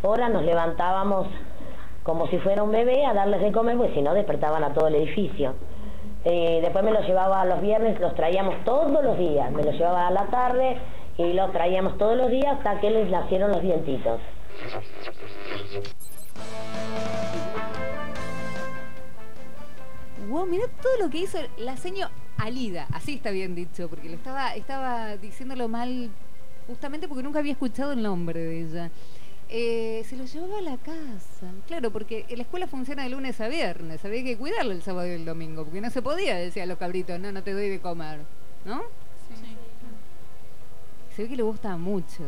horas nos levantábamos como si fuera un bebé a darles de comer, pues si no despertaban a todo el edificio. Eh, después me los llevaba los viernes, los traíamos todos los días, me los llevaba a la tarde y los traíamos todos los días hasta que les nacieron los dientitos. Wow, mirá todo lo que hizo la seño Alida, así está bien dicho, porque lo estaba, estaba diciéndolo mal justamente porque nunca había escuchado el nombre de ella. Eh, se lo llevaba a la casa. Claro, porque la escuela funciona de lunes a viernes. Había que cuidarlo el sábado y el domingo, porque no se podía, decía los cabritos, no, no te doy de comer. ¿No? Sí. Se ve que le gusta mucho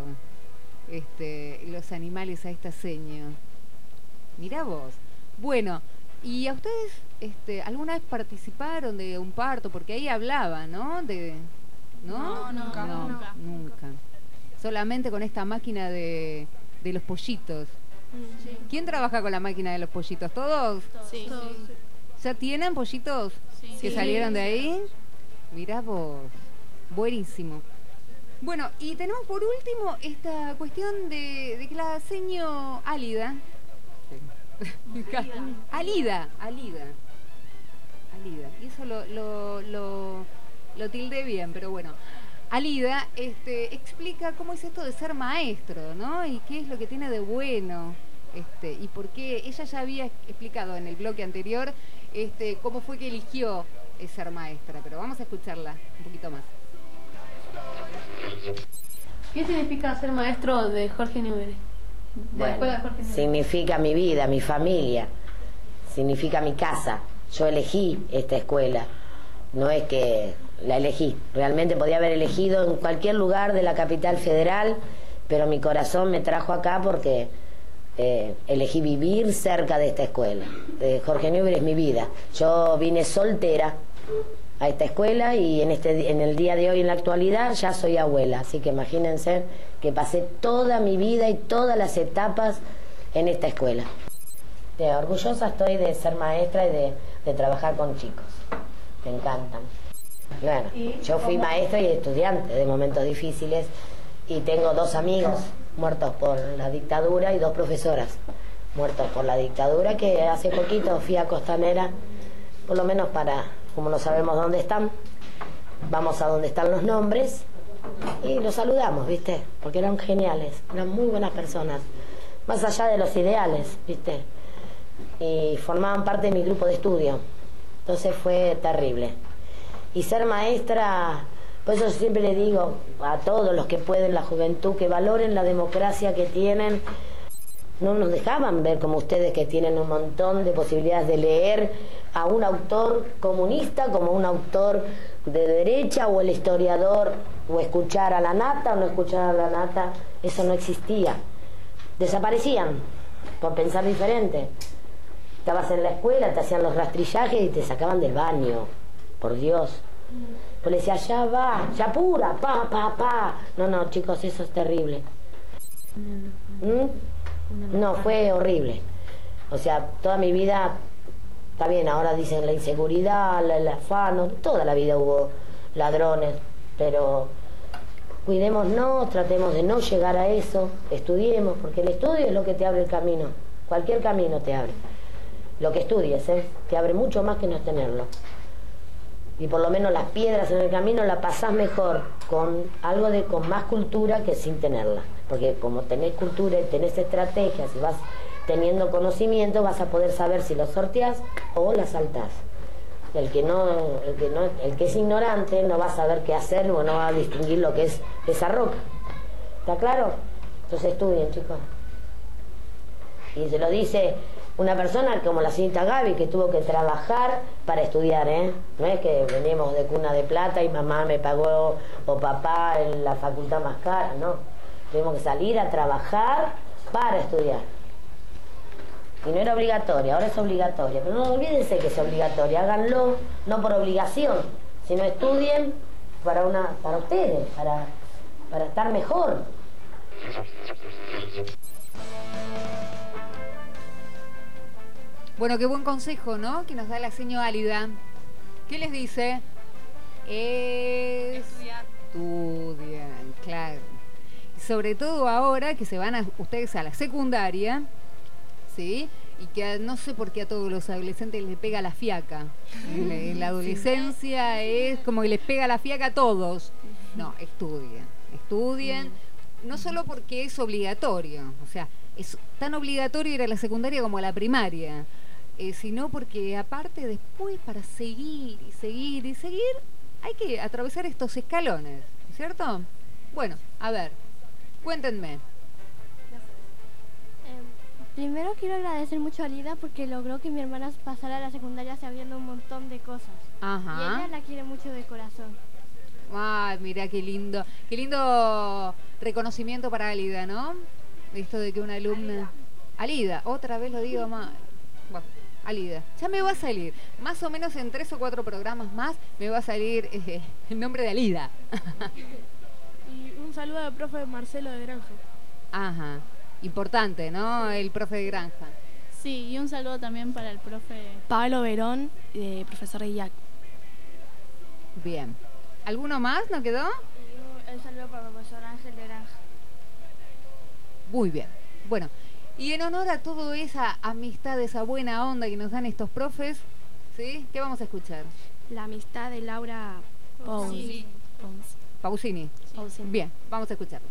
este, los animales a esta seño. Mirá vos. Bueno, ¿y a ustedes este, alguna vez participaron de un parto? Porque ahí hablaba, ¿no? De, ¿no? No, nunca, No, nunca. nunca. Solamente con esta máquina de, de los pollitos. Sí. ¿Quién trabaja con la máquina de los pollitos? ¿Todos? Sí. ¿Ya tienen pollitos Sí. que Sí. salieron de ahí? Mirá vos. Buenísimo. Bueno, y tenemos por último esta cuestión de, de que la seño Álida. Alida, Alida. Alida. Y eso lo, lo, lo, lo tildé bien, pero bueno. Alida este, explica cómo es esto de ser maestro, ¿no? Y qué es lo que tiene de bueno. Este, y por qué ella ya había explicado en el bloque anterior este, cómo fue que eligió eh, ser maestra, pero vamos a escucharla un poquito más. ¿Qué significa ser maestro de Jorge Newbery? De la escuela de Jorge Newbery. Significa mi vida, mi familia, significa mi casa. Yo elegí esta escuela, no es que la elegí. Realmente podía haber elegido en cualquier lugar de la capital federal, pero mi corazón me trajo acá porque eh, elegí vivir cerca de esta escuela. Eh, Jorge Newbery es mi vida. Yo vine soltera a esta escuela y en, este, en el día de hoy, en la actualidad, ya soy abuela. Así que imagínense que pasé toda mi vida y todas las etapas en esta escuela. Eh, orgullosa estoy de ser maestra y de, de trabajar con chicos. Me encantan. Bueno, yo fui maestra y estudiante de momentos difíciles y tengo dos amigos muertos por la dictadura y dos profesoras muertos por la dictadura que hace poquito fui a Costanera, por lo menos para, como no sabemos dónde están, vamos a donde están los nombres y los saludamos, ¿viste? Porque eran geniales, eran muy buenas personas, más allá de los ideales, ¿viste? Y formaban parte de mi grupo de estudio, entonces fue terrible. Y ser maestra, por eso siempre le digo a todos los que pueden, la juventud, que valoren la democracia que tienen. No nos dejaban ver como ustedes que tienen un montón de posibilidades de leer a un autor comunista como un autor de derecha o el historiador o escuchar a la nata o no escuchar a la nata. Eso no existía. Desaparecían por pensar diferente. Estabas en la escuela, te hacían los rastrillajes y te sacaban del baño. Por Dios. Pues le decía, ya va, ya pura, pa, pa, pa. No, no, chicos, eso es terrible. ¿Mm? No, fue horrible. O sea, toda mi vida, está bien, ahora dicen la inseguridad, el afano, toda la vida hubo ladrones, pero cuidémonos, tratemos de no llegar a eso, estudiemos, porque el estudio es lo que te abre el camino, cualquier camino te abre. Lo que estudies, ¿eh? te abre mucho más que no tenerlo. Y por lo menos las piedras en el camino la pasás mejor con algo de con más cultura que sin tenerla. Porque como tenés cultura y tenés estrategias y vas teniendo conocimiento, vas a poder saber si lo sorteás o la saltás. El que no, el que no, el que es ignorante no va a saber qué hacer o no va a distinguir lo que es esa roca. ¿Está claro? Entonces estudien, chicos. Y se lo dice una persona como la señorita Gaby, que tuvo que trabajar para estudiar, ¿eh? No es que venimos de cuna de plata y mamá me pagó o papá en la facultad más cara, no. Tuvimos que salir a trabajar para estudiar. Y no era obligatoria, ahora es obligatoria. Pero no olvídense que es obligatoria, háganlo no por obligación, sino estudien para, una, para ustedes, para, para estar mejor. Bueno, qué buen consejo, ¿no? Que nos da la señora Álida. ¿Qué les dice? Estudian, claro. Sobre todo ahora que se van a- ustedes a la secundaria, ¿sí? Y que no sé por qué a todos los adolescentes les pega la fiaca. La, la adolescencia es como que les pega la fiaca a todos. No, estudien, estudien. No solo porque es obligatorio, o sea, es tan obligatorio ir a la secundaria como a la primaria. eh, sino porque aparte después para seguir y seguir y seguir hay que atravesar estos escalones, ¿cierto? Bueno, a ver, cuéntenme. Primero quiero agradecer mucho a Lida porque logró que mi hermana pasara a la secundaria sabiendo un montón de cosas. Y Ajá. ella la quiere mucho de corazón. Ay, mira qué lindo, qué lindo reconocimiento para Alida, ¿no? Esto de que una alumna... Alida, otra vez lo digo mal. Bueno, Alida, ya me va a salir, más o menos en tres o cuatro programas más me va a salir eh, el nombre de Alida. Y un saludo al profe Marcelo de Granja. Ajá, importante, ¿no? El profe de granja. Sí, y un saludo también para el profe Pablo Verón, eh, profesor de IAC. Bien. ¿Alguno más no quedó? Y un, el saludo para el profesor Ángel de Granja. Muy bien. Bueno, y en honor a toda esa amistad, esa buena onda que nos dan estos profes, ¿sí? ¿Qué vamos a escuchar? La amistad de Laura. Pons. Pausini. Pausini. Bien, vamos a escucharlo.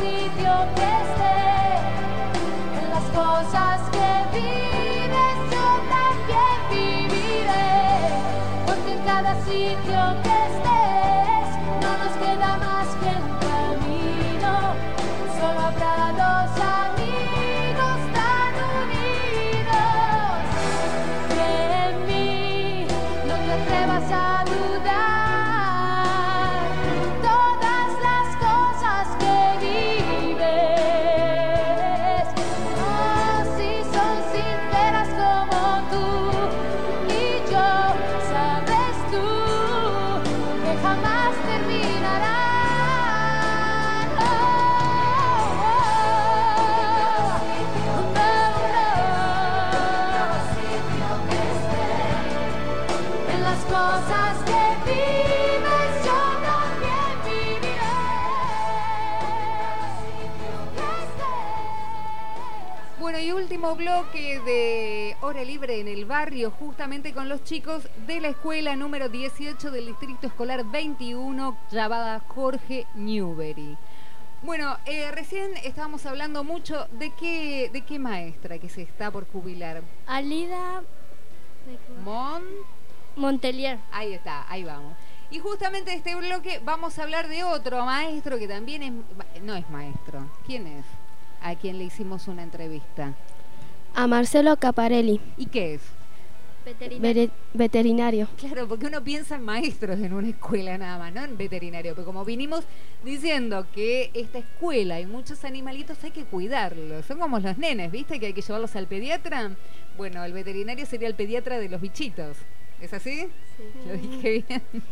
Sitio bloque de Hora Libre en el barrio, justamente con los chicos de la escuela número 18 del Distrito Escolar 21, llamada Jorge Newbery. Bueno, eh, recién estábamos hablando mucho de qué, de qué maestra que se está por jubilar. Alida Mon. Montelier. Ahí está, ahí vamos. Y justamente de este bloque vamos a hablar de otro maestro que también es, no es maestro. ¿Quién es? A quien le hicimos una entrevista. A Marcelo Caparelli. ¿Y qué es? Vere- veterinario. Claro, porque uno piensa en maestros en una escuela nada más, no en veterinario. Pero como vinimos diciendo que esta escuela hay muchos animalitos, hay que cuidarlos. Son como los nenes, ¿viste? Que hay que llevarlos al pediatra. Bueno, el veterinario sería el pediatra de los bichitos. ¿Es así? Sí. Lo dije bien.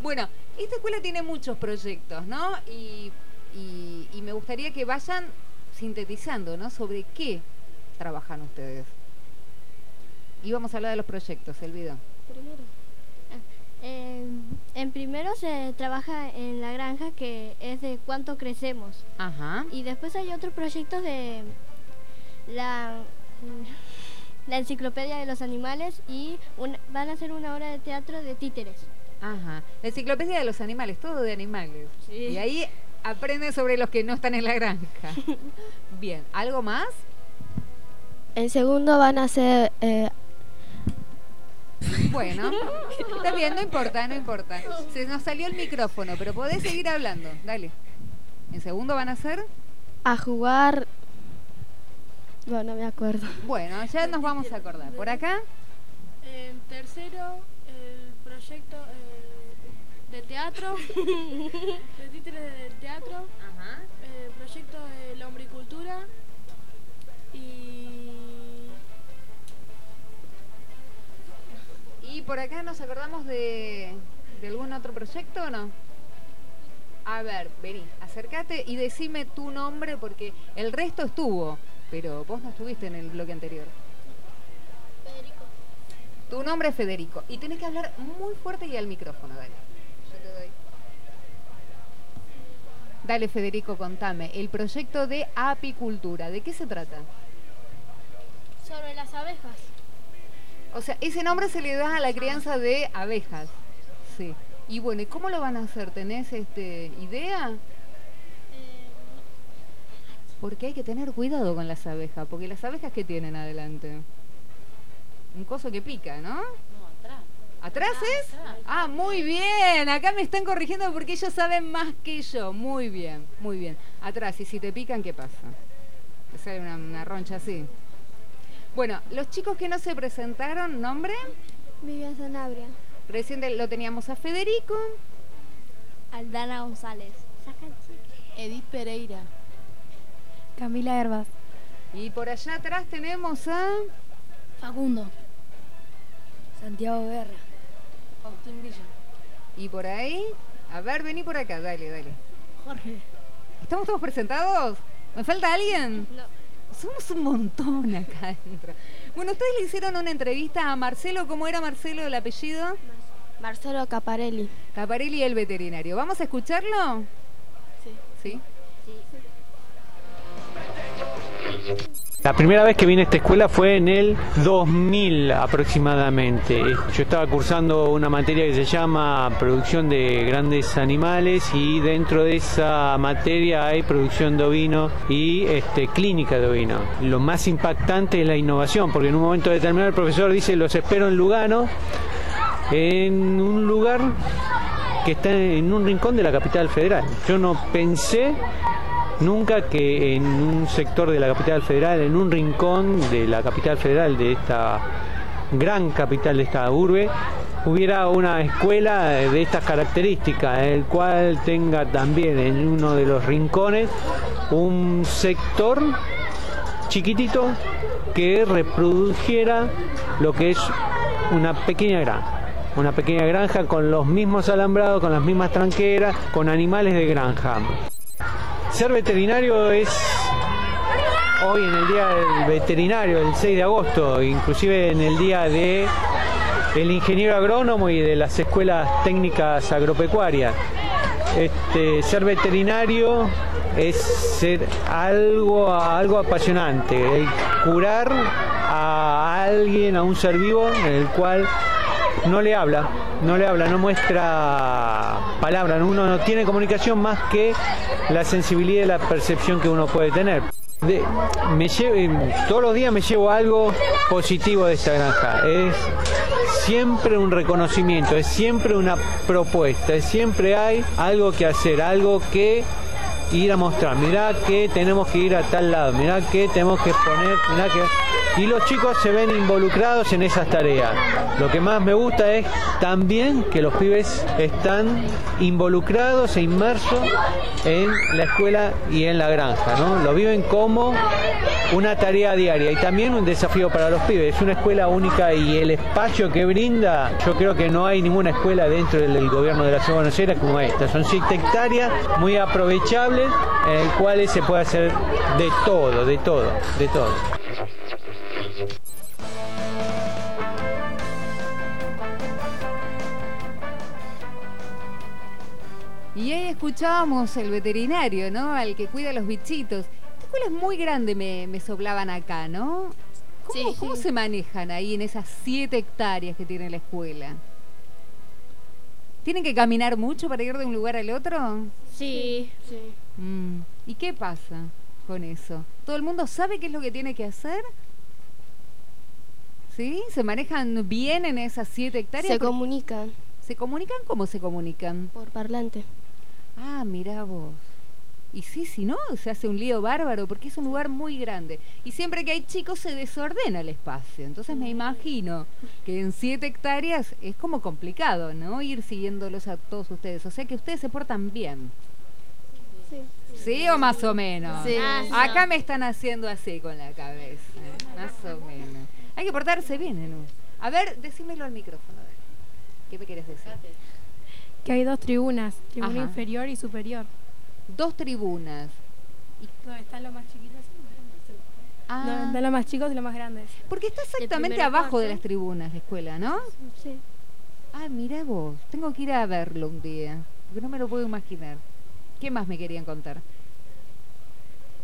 Bueno, esta escuela tiene muchos proyectos, ¿no? Y, y- y me gustaría que vayan sintetizando, ¿no? Sobre qué trabajan ustedes. Y vamos a hablar de los proyectos, Elvido. Eh, en primero se trabaja en la granja que es de cuánto crecemos. Ajá. Y después hay otros proyectos de la, la enciclopedia de los animales y un- van a hacer una obra de teatro de títeres. Ajá. La enciclopedia de los animales, todo de animales. Y ahí aprenden sobre los que no están en la granja. Bien, ¿algo más? En segundo van a ser eh, Bueno, está bien, no importa, no importa. Se nos salió el micrófono, pero podés seguir hablando. Dale. ¿En segundo van a ser? a jugar. Bueno, no me acuerdo. Bueno, ya nos vamos a acordar. ¿Por acá? En tercero, el proyecto eh, de teatro, de títeres de teatro, el por acá nos acordamos de, de algún otro proyecto o no? A ver, vení, acércate y decime tu nombre porque el resto estuvo, pero vos no estuviste en el bloque anterior. Federico. Tu nombre es Federico y tenés que hablar muy fuerte y al micrófono, dale. Yo te doy. Dale, Federico, contame. El proyecto de apicultura, ¿de qué se trata? Sobre las abejas. O sea, ese nombre se le da a la crianza de abejas. Sí. Y bueno, ¿y cómo lo van a hacer? ¿Tenés este idea? Porque hay que tener cuidado con las abejas, porque las abejas que tienen adelante. Un coso que pica, ¿no? atrás. ¿Atrás es? Ah, muy bien. Acá me están corrigiendo porque ellos saben más que yo. Muy bien, muy bien. Atrás, y si te pican, ¿qué pasa? Te sale una, una roncha así. Bueno, los chicos que no se presentaron, ¿nombre? Vivian Sanabria. Recién lo teníamos a Federico. Aldana González. Edith Pereira. Camila Herbas. Y por allá atrás tenemos a... Facundo. Santiago Guerra. Agustín Villa. Y por ahí... A ver, vení por acá, dale, dale. Jorge. ¿Estamos todos presentados? ¿Me falta alguien? Somos un montón acá adentro. Bueno, ustedes le hicieron una entrevista a Marcelo. ¿Cómo era Marcelo el apellido? Marcelo Caparelli. Caparelli, el veterinario. ¿Vamos a escucharlo? Sí. ¿Sí? La primera vez que vine a esta escuela fue en el 2000 aproximadamente. Yo estaba cursando una materia que se llama producción de grandes animales y dentro de esa materia hay producción de ovino y este, clínica de ovino. Lo más impactante es la innovación, porque en un momento determinado el profesor dice los espero en Lugano, en un lugar que está en un rincón de la capital federal. Yo no pensé nunca que en un sector de la capital federal, en un rincón de la capital federal, de esta gran capital de esta urbe, hubiera una escuela de estas características, el cual tenga también en uno de los rincones un sector chiquitito que reprodujera lo que es una pequeña granja. Una pequeña granja con los mismos alambrados, con las mismas tranqueras, con animales de granja. Ser veterinario es hoy en el día del veterinario, el 6 de agosto, inclusive en el día de el ingeniero agrónomo y de las escuelas técnicas agropecuarias. Este, ser veterinario es ser algo, algo apasionante, el curar a alguien, a un ser vivo, en el cual no le habla, no le habla, no muestra palabras, uno no tiene comunicación más que la sensibilidad y la percepción que uno puede tener. Me lle- todos los días me llevo algo positivo de esta granja. Es siempre un reconocimiento, es siempre una propuesta, es siempre hay algo que hacer, algo que ir a mostrar, mirá que tenemos que ir a tal lado, mirá que tenemos que poner, mirá que... Y los chicos se ven involucrados en esas tareas. Lo que más me gusta es también que los pibes están involucrados e inmersos en la escuela y en la granja, ¿no? Lo viven como una tarea diaria y también un desafío para los pibes. Es una escuela única y el espacio que brinda, yo creo que no hay ninguna escuela dentro del gobierno de la ciudad de Buenos como esta. Son siete hectáreas muy aprovechables en el cuales se puede hacer de todo, de todo, de todo. Y ahí escuchábamos el veterinario, ¿no? Al que cuida los bichitos. Esta escuela es muy grande, me, me soblaban acá, ¿no? ¿Cómo, cómo se manejan ahí en esas siete hectáreas que tiene la escuela? ¿Tienen que caminar mucho para ir de un lugar al otro? Sí. Mm, ¿Y qué pasa con eso? ¿Todo el mundo sabe qué es lo que tiene que hacer? ¿Sí? ¿Se manejan bien en esas siete hectáreas? Se comunican ¿Se comunican? ¿Cómo se comunican? por parlante. Ah, mira vos. Y sí, si no, se hace un lío bárbaro porque es un lugar muy grande. Y siempre que hay chicos se desordena el espacio. Entonces me imagino que en siete hectáreas es como complicado, ¿no? Ir siguiéndolos a todos ustedes. O sea que ustedes se portan bien. Sí. ¿Sí o más o menos? Sí. Acá me están haciendo así con la cabeza. Más o menos. Hay que portarse bien, ¿no? A ver, decímelo al micrófono. a ver. ¿Qué me quieres decir? Que hay dos tribunas, tribuna Ajá. inferior y superior. Dos tribunas. Donde están los más chiquitos y los más grandes. Ah. Donde están los más chicos y los más grandes. Porque está exactamente abajo de las tribunas de escuela, ¿no? Sí. Ah, mira vos. Tengo que ir a verlo un día. Porque no me lo puedo imaginar. ¿Qué más me querían contar?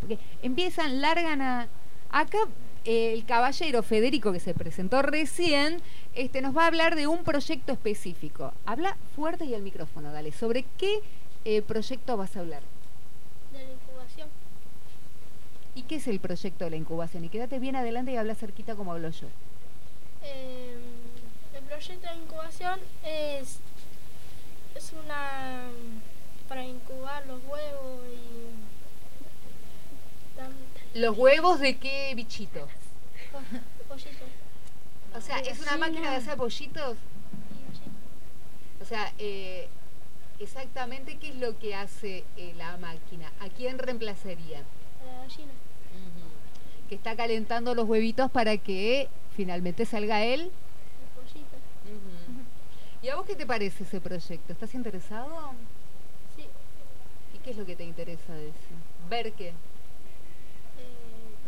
Porque empiezan, largan a... Acá eh, el caballero Federico que se presentó recién este, nos va a hablar de un proyecto específico. Habla fuerte y al micrófono, dale. ¿Sobre qué eh, proyecto vas a hablar? De la incubación. ¿Y qué es el proyecto de la incubación? Y quédate bien adelante y habla cerquita como hablo yo. Eh, el proyecto de incubación es, es una para incubar los huevos y ¿Los huevos de qué bichito? po- pollitos. O sea, ¿es una máquina de hacer pollitos? O sea, eh, exactamente qué es lo que hace eh, la máquina. ¿A quién reemplazaría? A la gallina. Que está calentando los huevitos para que finalmente salga él. El pollito. ¿Y a vos qué te parece ese proyecto? ¿Estás interesado? Sí. ¿Y qué es lo que te interesa de eso? ¿Ver qué? Eh,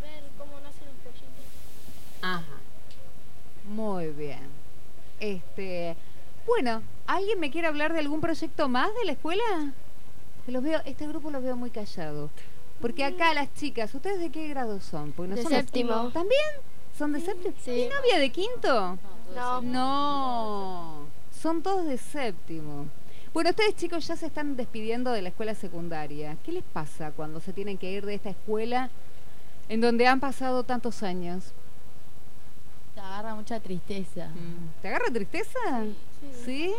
ver cómo nacen los pollitos. Ajá. Muy bien. Este, bueno, ¿alguien me quiere hablar de algún proyecto más de la escuela? Los veo, este grupo los veo muy callado. Porque acá las chicas, ¿ustedes de qué grado son? Porque no De son de- séptimo. ¿También? ¿Son de séptimo? ¿Y no había de quinto? No. No. Son todos de séptimo. Bueno, ustedes chicos ya se están despidiendo de la escuela secundaria. ¿Qué les pasa cuando se tienen que ir de esta escuela en donde han pasado tantos años? Te agarra mucha tristeza. ¿Te agarra tristeza? Sí.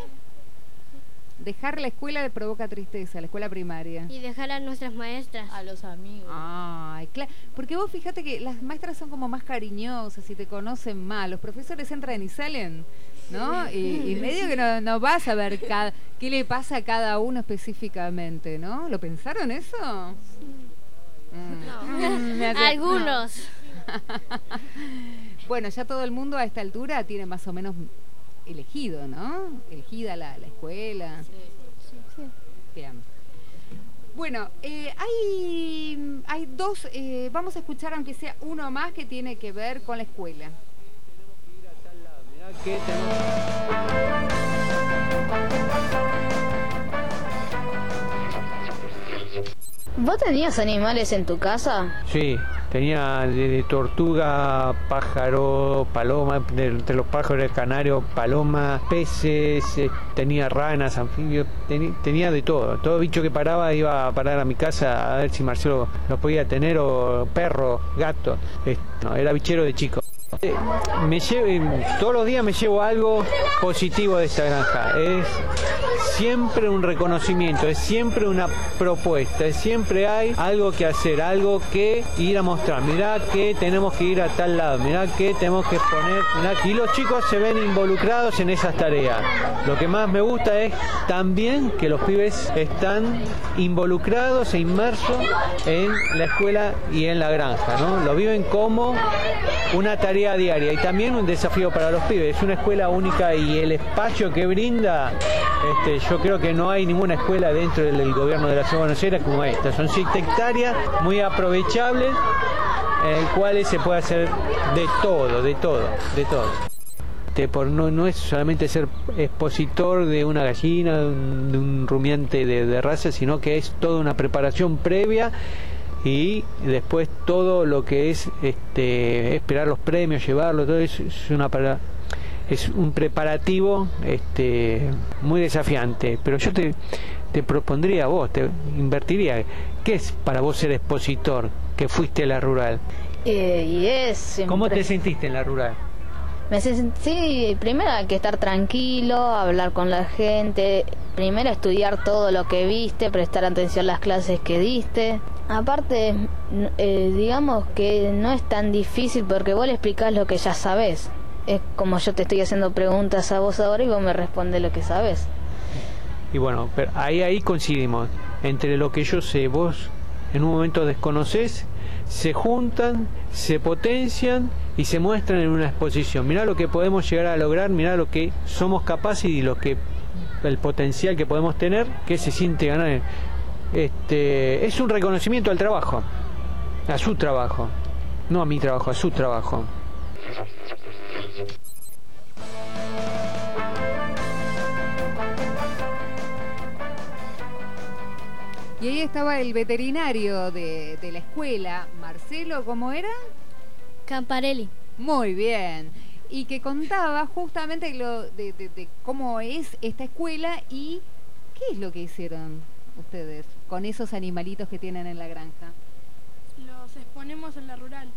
Dejar la escuela le provoca tristeza, la escuela primaria. Y dejar a nuestras maestras. A los amigos. Ay, claro. Porque vos fíjate que las maestras son como más cariñosas y te conocen más. Los profesores entran y salen, ¿no? Y, y medio que no, no vas a ver cada, qué le pasa a cada uno específicamente, ¿no? ¿Lo pensaron eso? Mm. Mm, hace- Algunos. bueno, ya todo el mundo a esta altura tiene más o menos elegido, ¿no? Elegida la, la escuela. Bien. Bueno, eh, hay, hay dos, eh, vamos a escuchar aunque sea uno más que tiene que ver con la escuela. ¿Qué ¿Vos tenías animales en tu casa? Sí, tenía desde tortuga, pájaro, paloma, entre los pájaros el canario, paloma, peces, eh, tenía ranas, anfibios, tenía de todo. Todo bicho que paraba iba a parar a mi casa a ver si Marcelo lo podía tener, o perro, gato. No, era bichero de chico. Eh, Me llevo, todos los días me llevo algo positivo de esta granja. Es siempre un reconocimiento, es siempre una propuesta, es siempre hay algo que hacer, algo que ir a mostrar. Mirá que tenemos que ir a tal lado, mirá que tenemos que poner, mirá y los chicos se ven involucrados en esas tareas. Lo que más me gusta es también que los pibes están involucrados e inmersos en la escuela y en la granja, ¿no? Lo viven como una tarea diaria y también un desafío para los pibes. Es una escuela única y el espacio que brinda, este, yo creo que no hay ninguna escuela dentro del gobierno de la ciudad de Buenos Aires como esta. Son 7 hectáreas muy aprovechables en el cuales se puede hacer de todo, de todo, de todo. Este, por no, no es solamente ser expositor de una gallina, de un, rumiante de raza, sino que es toda una preparación previa y después todo lo que es este, esperar los premios, llevarlo, todo eso es una para es un preparativo este, muy desafiante. Pero yo te, te propondría a vos, te invertiría, ¿qué es para vos ser expositor que fuiste a la rural? Eh. ¿Cómo te sentiste en la rural? Me sentí, primero hay que estar tranquilo, hablar con la gente, primero estudiar todo lo que viste, prestar atención a las clases que diste. Aparte, eh, digamos que no es tan difícil porque vos le explicás lo que ya sabés. Es como yo te estoy haciendo preguntas a vos ahora y vos me respondes lo que sabés. Y bueno, pero ahí ahí coincidimos. Entre lo que yo sé, vos en un momento desconoces, se juntan, se potencian y se muestran en una exposición. Mirá lo que podemos llegar a lograr, mirá lo que somos capaces y lo que el potencial que podemos tener, que se siente ganar. Este, es un reconocimiento al trabajo, a su trabajo, no a mi trabajo, a su trabajo. Y ahí estaba el veterinario de, de la escuela, Marcelo, ¿cómo era? Camparelli. Muy bien. Y que contaba justamente lo de, de- de cómo es esta escuela y qué es lo que hicieron ustedes con esos animalitos que tienen en la granja. Los exponemos en la rural,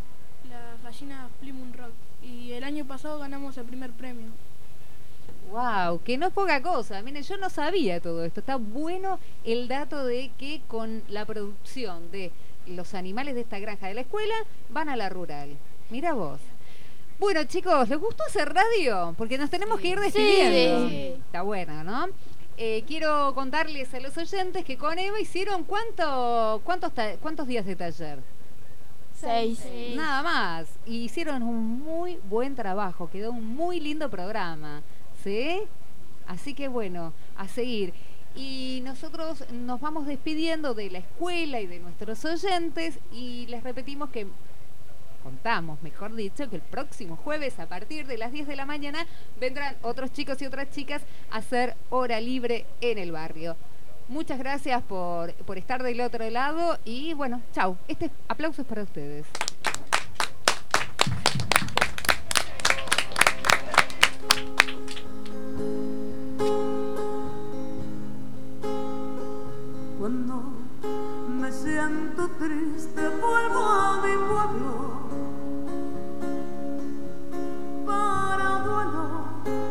las gallinas Plymouth Rock. Y el año pasado ganamos el primer premio. Wow, que no es poca cosa. Miren, yo no sabía todo esto. Está bueno el dato de que con la producción de los animales de esta granja de la escuela van a la rural. Mira vos. Bueno, chicos, ¿les gustó hacer radio? Porque nos tenemos que ir despidiendo. Sí. Está bueno, ¿no? Eh, quiero contarles a los oyentes que con Eva hicieron cuánto, cuántos, cuántos días de taller. Seis. Nada más. Y hicieron un muy buen trabajo. Quedó un muy lindo programa. ¿Sí? Así que bueno, a seguir. Y nosotros nos vamos despidiendo de la escuela y de nuestros oyentes y les repetimos que contamos, mejor dicho, que el próximo jueves a partir de las 10 de la mañana vendrán otros chicos y otras chicas a hacer hora libre en el barrio. Muchas gracias por, por estar del otro lado y bueno, chau. Este aplauso es para ustedes. Siento triste vuelvo a mi pueblo. Para duelo